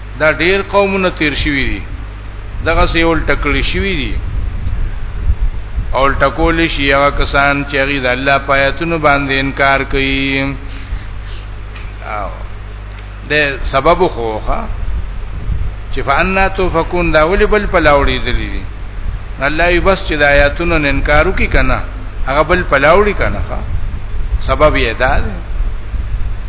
دا ډیر قومونه تیر شوی دي دغه سي ول ټکړی شوی دي او ټکول شي هغه کسان چې هغه د الله پایتونو باندې انکار کوي او د سبب خوخه چې فانا تو فكون دا ولي بل پلاوړي دي الله یې بس چې د آیاتونو انکارو کی کنه هغه بل پلاوړي کنه سبب یې دا دی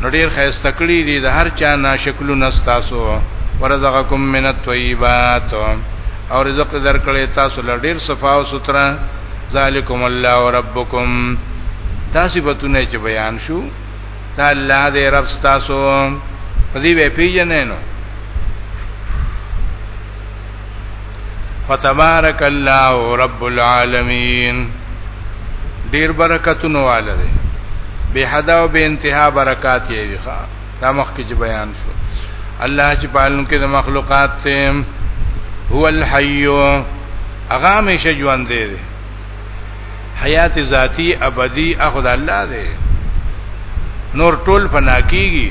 نو ډیر خیسته کړی دی د هر چا نه شکل نستاسو ورزقکم من الطیبات او رزق درکړی تاسو له ډیر صفا او سترا ذالکم الله ربکم تاسو به تونه چې بیان شو دا الله دې رب تاسو په دې پیژنې نو فتبارک الله رب العالمین ډیر برکتونه والے دی به حدا او به انتها برکات یې دی ښا دا مخکې چې بیان شو الله چې پالون کې د مخلوقات ته هو الحي هغه همیشه ژوند دی حیات ذاتی ابدی اخد الله دی نور ټول فنا کیږي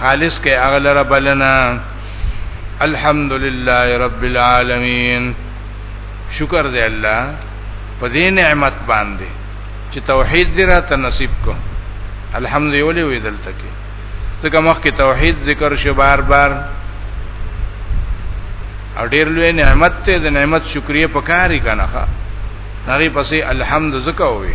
خالص کې اغل رب لنا الحمدلله رب العالمین شکر دې الله په دې نعمت باندې چې توحید دې را ته نصیب کو الحمد یو لوی دلته کې ځکه مخکې توحید ذکر شو بار بار او ډیر لوی نعمت ته د نعمت شکریا پکاري کنه هغه پسې الحمد زکه وي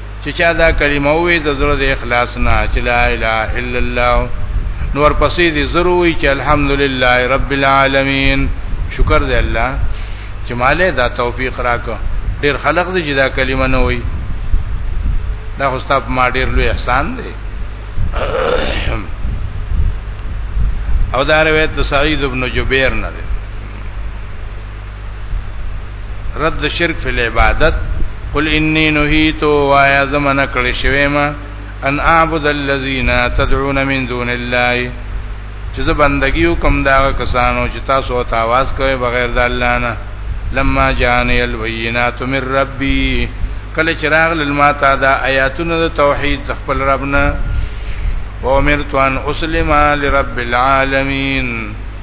چې چا دا کلمه وې د زړه د اخلاص نه چې لا اله الا الله نور پسې دې ضروري چې الحمدلله رب العالمین شکر دې الله چې مالې دا توفیق راکړ ډېر خلق دې چې دا کلمه نه وې دا خو ستاسو ما ډېر لوی احسان دی او دا روایت سعید ابن جبیر نه دی رد شرک فی العبادت قل انی نهیت وایا زمنه کړی شوی ما ان اعبد الذین تدعون من دون الله چې زه بندگی وکم دا کسانو چې تاسو ته आवाज کوي بغیر د الله نه لما جان البینات من ربی کله چراغ للماتا دا آیاتونه د توحید د خپل ربنا وامرت ان اسلم لرب العالمین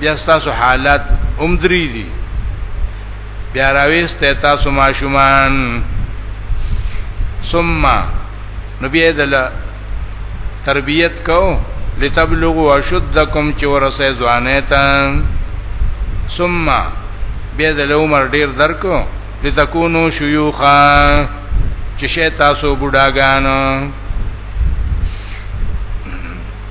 بیا تاسو حالات هم درې دي بیا راويست تاسو ماشومان ثم نبی ادل تربیت کو لتبلغوا اشدکم چې ورسه ځوانه تا ثم بیا د عمر ډیر درکو لتكونوا شيوخا چې شي تاسو بډاګانو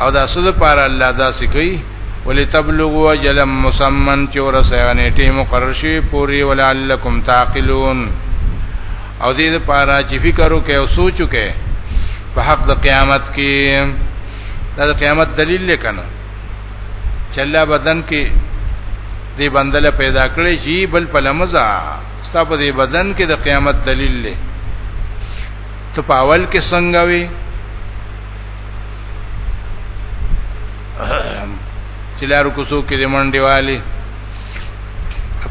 او دا سود پر الله دا سکی ولی تبلغوا اجلا مسمن چې ورسېغنه ټی مقرر شي پوری ولعلکم تعقلون او دې لپاره چې فکر وکې او سوچ وکې په حق د قیامت کې دا د قیامت دلیل لیکنه چې الله بدن کې دې بندله پیدا کړې شي بل په لمزه ستاسو دې بدن کې د قیامت دلیل لې ته په اول کې څنګه وي چې لارو کوڅو کې د منډې والی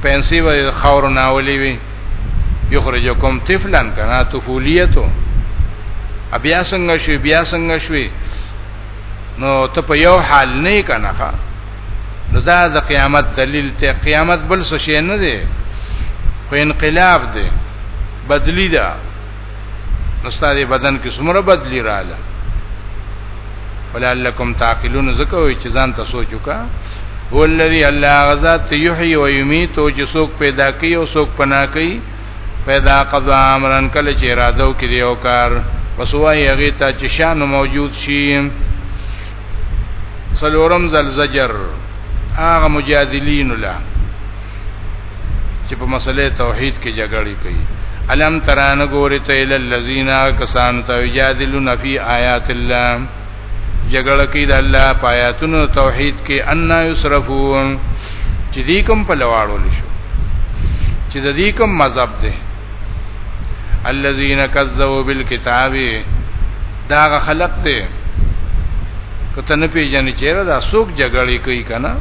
پنسي و خاور ناولي وي یخرجکم طفلن کنا طفولیتو بیا څنګه شوي بیا څنګه شوي نو ته په یو حال نه کنا ښا نو دا د قیامت دلیل ته قیامت بل څه شي نه دی خو انقلاب دی بدلی ده نو ستاسو بدن کې څومره بدلی رااله ولعلکم تعقلون زکه وي چې ځان ته سوچ وکا هو الذی الله غزاد یحیی و یمیت او چې څوک پیدا کوي او څوک پنا کوي پیدا قضا امرن کله چې اراده وکړي او کار پس وایي هغه ته چې شان موجود شي سلورم زل زجر هغه مجادلین لا چې په مسله توحید کې جګړې کوي علم تران ګورې ته ال الذین کسان ته یجادلون فی آیات الله جګړه کوي د الله پایاتونو توحید کې ان یصرفون چې دې کوم په لواړو لشو چې د دې کوم مذهب دی الذين كذبوا بالكتاب دا خلق ته کته نه پیژنې چیرې دا څوک جګړې کوي کنه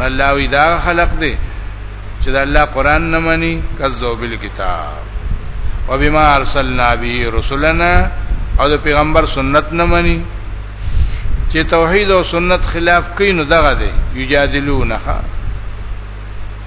الله وی دا خلق دی چې دا الله قران نه مانی کذو بالکتاب وبما ارسلنا به رسلنا او د پیغمبر سنت نه مانی چې توحید او سنت خلاف کین دغه دی یجادلونها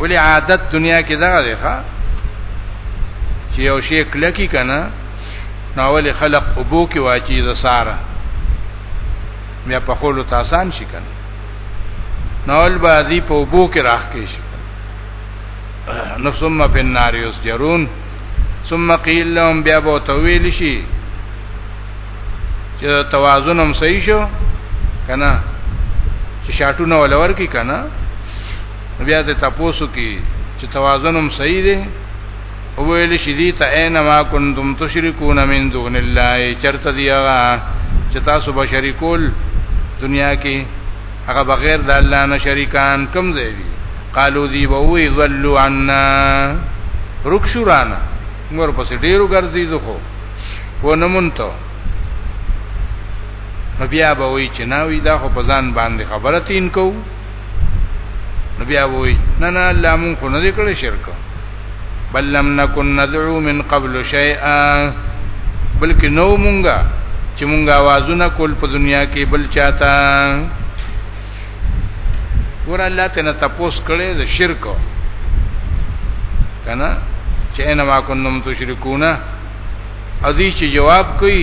ولی عادت دنیا کې دغه دی ښا چې یو شی کلکی کنه نو ول خلق ابو کې واچي د ساره بیا په خولو تاسان شي کنه نو ول بعضی په ابو کې راخ کې شي نو ثم فی النار یسجرون ثم قیل لهم بیا بو تویل شي چې توازن هم صحیح شو کنه چې شاټونه ولور کی کنه بیا ته تاسو کې چې توازن هم صحیح دی او ویل شي دي ته انما کنتم تشركون من دون الله چرته دی هغه چې تاسو به شریکول دنیا کې هغه بغیر د الله نه شریکان کم ځای دي قالو دی ووی ظلو عنا رکشورانا مور پس ډیرو ګرځي زخو و نمونته بیا به وی چې ناوی دا خو په ځان باندې خبره تین کوو نو بیا وای نه نه الله مون خو نه کړی شرک بل لم نکن ندعو من قبل شیئا بلکې نو مونږه چې مونږه आवाजونه کول په دنیا کې بل چاته ګور الله ته نه تپوس کړي د شرک کنه چې نه ما کوم تشرکونه ادي چې جواب کوي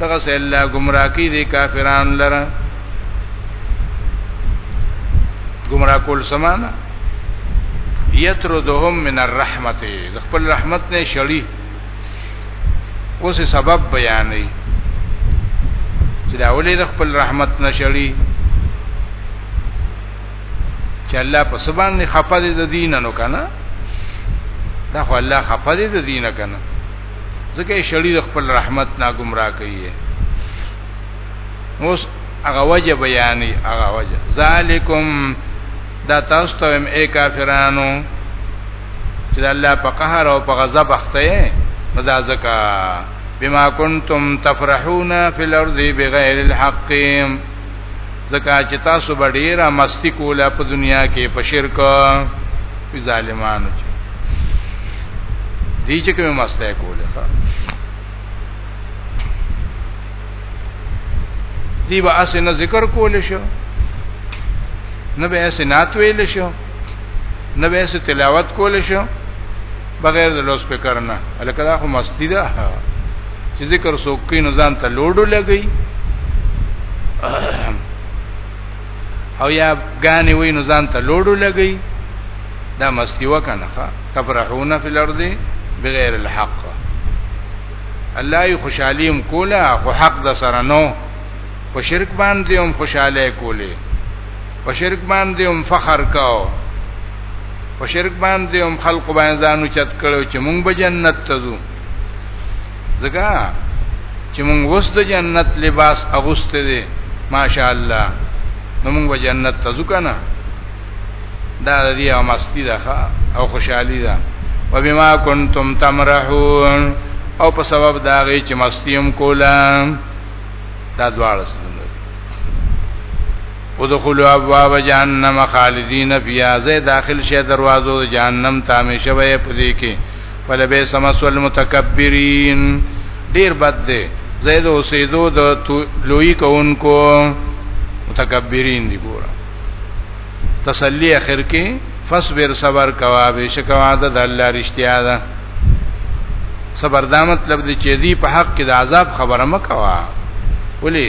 دغه سه الله گمراه کی دي کافران لره گمراه کول سمانا یتردهم من الرحمت د خپل رحمت نه شړی اوس سبب بیانې چې دا ولې د خپل رحمت نه شړی چې الله په سبحان نه خپه دي د دین نو کنه دا خو الله خپه دي د دین کنه ځکه شړی د خپل رحمت نا گمراه کوي اوس هغه وجه بیانې هغه وجه ذالکم دا تاسو ته هم اے کافرانو چې الله په قهر او په غضب اخته مدا زکا بما کنتم تفرحون فی الارض بغیر الحق ځکه چې تاسو به ډیره مستی کوله په دنیا کې په شرک په ظالمانو چې دي چې کوم مستی کوله دی به اسنه ذکر کول شو نه به اسنه تویل شو نه به څه تلاوت کول شو بغیر د لوس فکر نه الکه دا خو مستی ده چې ذکر څوک کین ځان ته لوډو لګی او یا غانې وای نو ځان ته لوډو لګی دا مستی وکنه تفرحون فی الارض بغیر الحق الله یې خوشحالي هم کوله خو حق د سره نو په شرک باندې هم خوشاله کوله په شرک باندې هم فخر کاو په شرک باندې هم خلق باندې ځانو چت کړو چې مونږ به جنت ته ځو ځکه چې مونږ وس د جنت لباس اغوسته دي ماشاء الله نو مونږ به جنت ته ځو کنه دا د دې امستی ده او خوشحالي ده وبما كنتم تمرحون او په سبب دا غي چې مستیم کولا دا دواړه ودخلوا ابواب جهنم خالدین فیها زه داخل شه دروازو جهنم ته همیشه وي پدې کې فلبه سمسول متکبرین ډیر بد دی زید اوسیدو د لوی کوونکو متکبرین دی ګوره تسلی اخر کې فصبر صبر کوا به شکوا د الله رښتیا ده صبر دا مطلب دی چې دی په حق کې د عذاب خبره مکوا ولی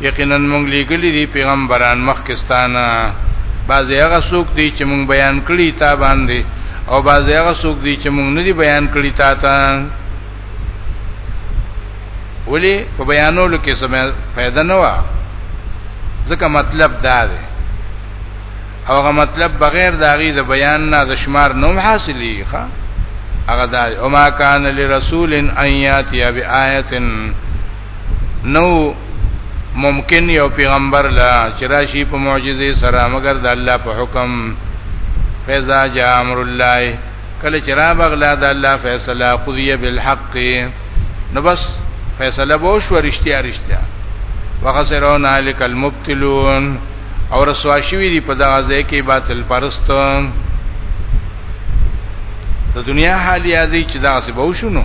یقینا موږ لګلی دی پیغمبران مخکستانه بعضی هغه څوک دی چې موږ بیان کړی تا باندې او بعضی هغه څوک دی چې موږ نه دی بیان کړی تا ته ولی په بیانولو کې څه فائدہ نه و ځکه مطلب دا دی او هغه مطلب بغیر د هغه د بیان نه د شمار نوم حاصلې ښه هغه دا او ما کان لرسول ان یاتی بیااتن نو ممکن یو پیغمبر لا چې راشي په معجزه سره مگر د الله په حکم فیضا جاء امر الله کله چې را بغلا د الله فیصله قضیه بالحق نو بس فیصله به شو رښتیا رښتیا وخسرون الک المبتلون او رسوا شوی دی په دغه ځای کې باطل پرست د دنیا حال یادې چې دا څه به وشونو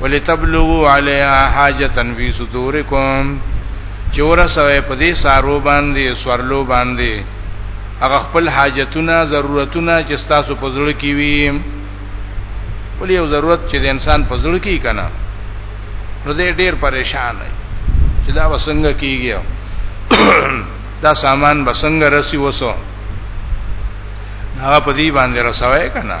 ولتبلغوا علیها حاجتا فی صدورکم چورا سوی په دې سارو باندې سورلو باندې هغه خپل حاجتونه ضرورتونه چې تاسو په زړه کې وي ولې یو ضرورت چې د انسان په زړه کې کنا نو دې ډیر پریشان دی چې دا وسنګ کیږي دا سامان بسنګ رسی وسو هغه په دې باندې رسوي کنا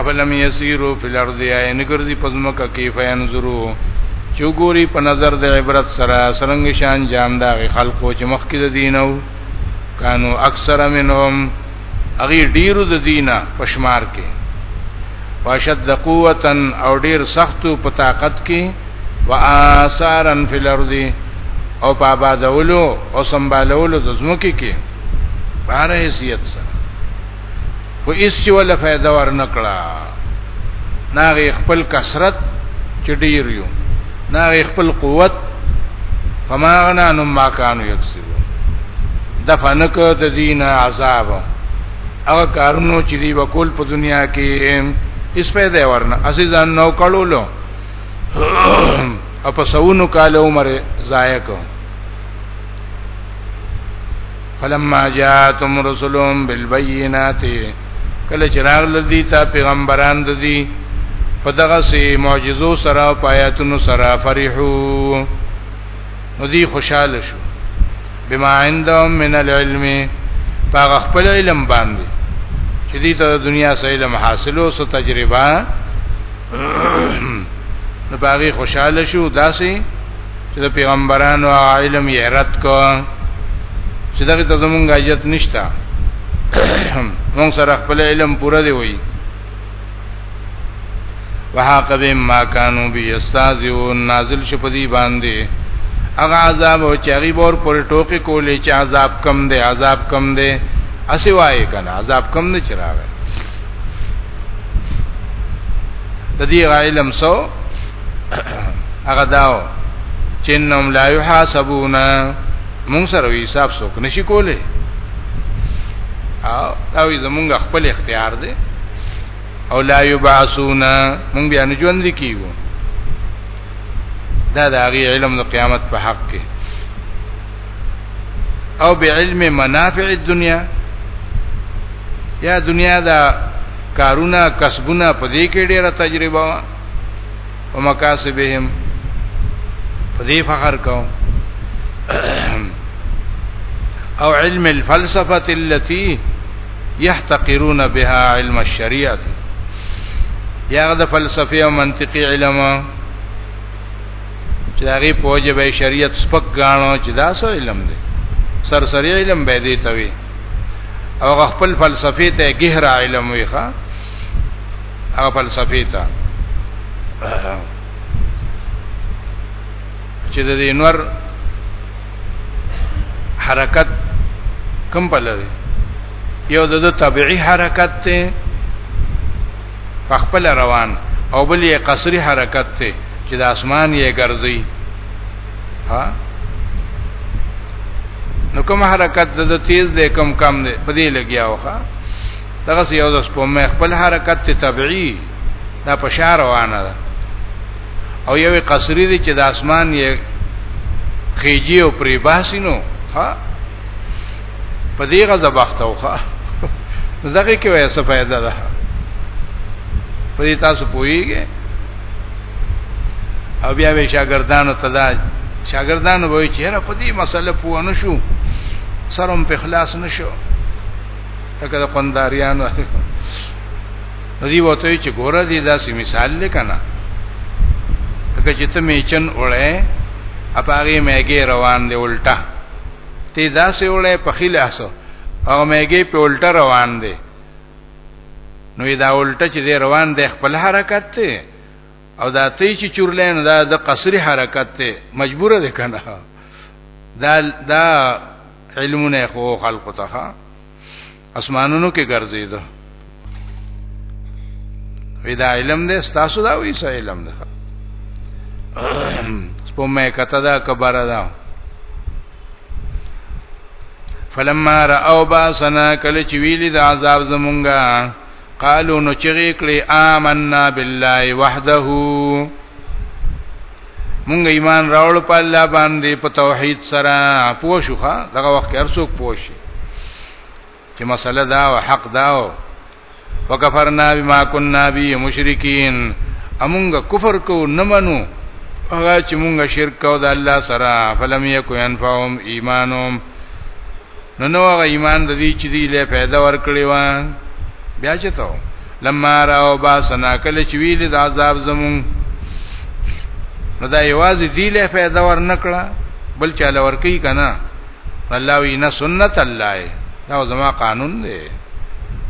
افلم یسیرو فی الارض عین ګرځي پزمکه کې فینظرو چوغوري په نظر د عبرت سره سرنګ شان جام دا خلقو چې مخکې د دینو کانو اکثر منهم اغي ډیرو د دینه پشمار کې واشد قوتن او ډیر سختو په طاقت کې واثارن فی الارض او په آبادولو او سمبالولو د زمکه کې بار حیثیت سره خو هیڅ ولا فائدہ ورنکړه ناغه خپل کثرت چې ډیر یو ناغه خپل قوت فما غنا نو ما کانو یکسب دفنک د دین عذاب هغه کارونو چې دی وکول په دنیا کې اس پیدا ورنه اسی ځان نو کړولو اپ سونو کال عمر ضایع کو فلما جاءتهم رسلهم بالبينات کله چې راغل دي تا پیغمبران د دي په دغه سي معجزو سره او آیاتونو سره فرحو نو دي خوشاله شو بما عندهم من العلم هغه خپل علم باندې چې دې ته دنیا سره علم حاصلو سو تجربه نو باغی خوشاله شو داسې چې د پیغمبرانو علم یې رد کو چې دغه ته زمونږ اجازه نشته مونږ سره خپل علم پوره دی وایي وحاق بهم ما كانوا بيستازون نازل شپدي باندې هغه عذاب او چری بور پر ټوکی کولې چې عذاب کم دی عذاب کم دی اسی وای کنه عذاب کم نه چراغ د دې علم سو هغه داو چې نوم لا یحاسبون مونږ سره حساب څوک نشي کوله او دا وی زمونږ خپل اختیار دی او لا یبعثون مونږ بیا نه ژوند کیږو دا د هغه علم د قیامت په حق کې او بعلم منافع الدنيا یا دنیا دا کارونه کسبونه په دې کې ډیره تجربه ومکاسبهم په دې فخر کوم او علم الفلسفه التي يحتقرون بها علم الشريعه یاغه د فلسفي او منطقي علم چې هغه پوجا به شریعت سپک غاڼو چې دا سو علم دی سرسری علم به دی توي او خپل فلسفي ته غهرا علم وي ښا هغه فلسفي ته چې د انور حرکت کم بلوي یو د طبيعي حرکت ته خپل روان او بل یې قصري حرکت ته چې د اسمان یې ګرځي ها نو کوم حرکت د تیز دی کم کم دی په دې لګیا وخه دغه یو د سپومې خپل حرکت ته طبيعي دا په شهر روانه ده او یو قصری دی چې د اسمان یې خېجی او پری باسینو ها په دې غزه بخت اوخه دغه کې وایي څه فائدہ ده په دې تاسو پوهیږئ او بیا به شاګردانو ته دا شاګردانو وایي چې را په دې مسله پوه نه شو سرم په خلاص نه شو لکه د قنداریانو ندی وته چې ګوره دې داسې مثال لیکنه لکه چې ته میچن وړې اپاغي میګه روان دی الټا ته داسې وړې په خلاسو او میګه په الټا روان دی نو دا الټا چې دی روان دی خپل حرکت ته او دا تی چې چورلین دا د قصری حرکت ته مجبور دی کنه دا دا علمونه خو خلق ته اسمانونو کې ګرځیدو ودا علم دې ستاسو دا وی سه علم ده سپومه کته دا کبره ده فلما را او باسنا کله چې ویلی د عذاب زمونږه قالو نو چغې کړې آمنا بالله وحده مونږ ایمان راوړ په الله باندې په توحید سره پوه شوخه دغه وخت کې ارڅوک پوه شي چې مسله دا او حق دا او وکفرنا بما كنا بي مشرکین امونږ کفر کو نه منو هغه چې مونږ شرک کو د الله سره فلم یکو ينفعهم ایمانهم نو نو هغه ایمان د دې چې دی له پیدا ورکړي و بیا چې ته لما راو باسنا کله چې ویل د عذاب زمون نو دا یوازې دی له پیدا ورنکړه بل چا لور کوي کنه الله وینا سنت الله دا زما قانون دی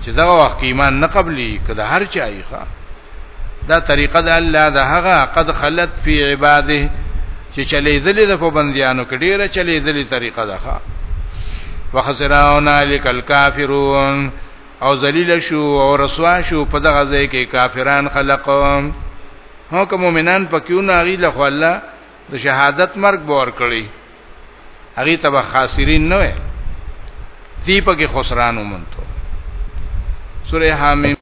چې دا وخت ایمان نه قبلي کله هر چا یې ښه دا طریقه د الله د هغه قد خلت فی عباده چې چلې ذلې د په بندیانو کې ډیره چلې ذلې طریقه ده ښا وخسراون الک الکافرون او ذلیل شو او رسوا شو په دغه ځای کې کافران خلقهم هو که مؤمنان پکېونه غي له الله د شهادت مرګ بور کړی هغه تبع خاسرین نه وي دی پکې خسران ومنته سوره حامیم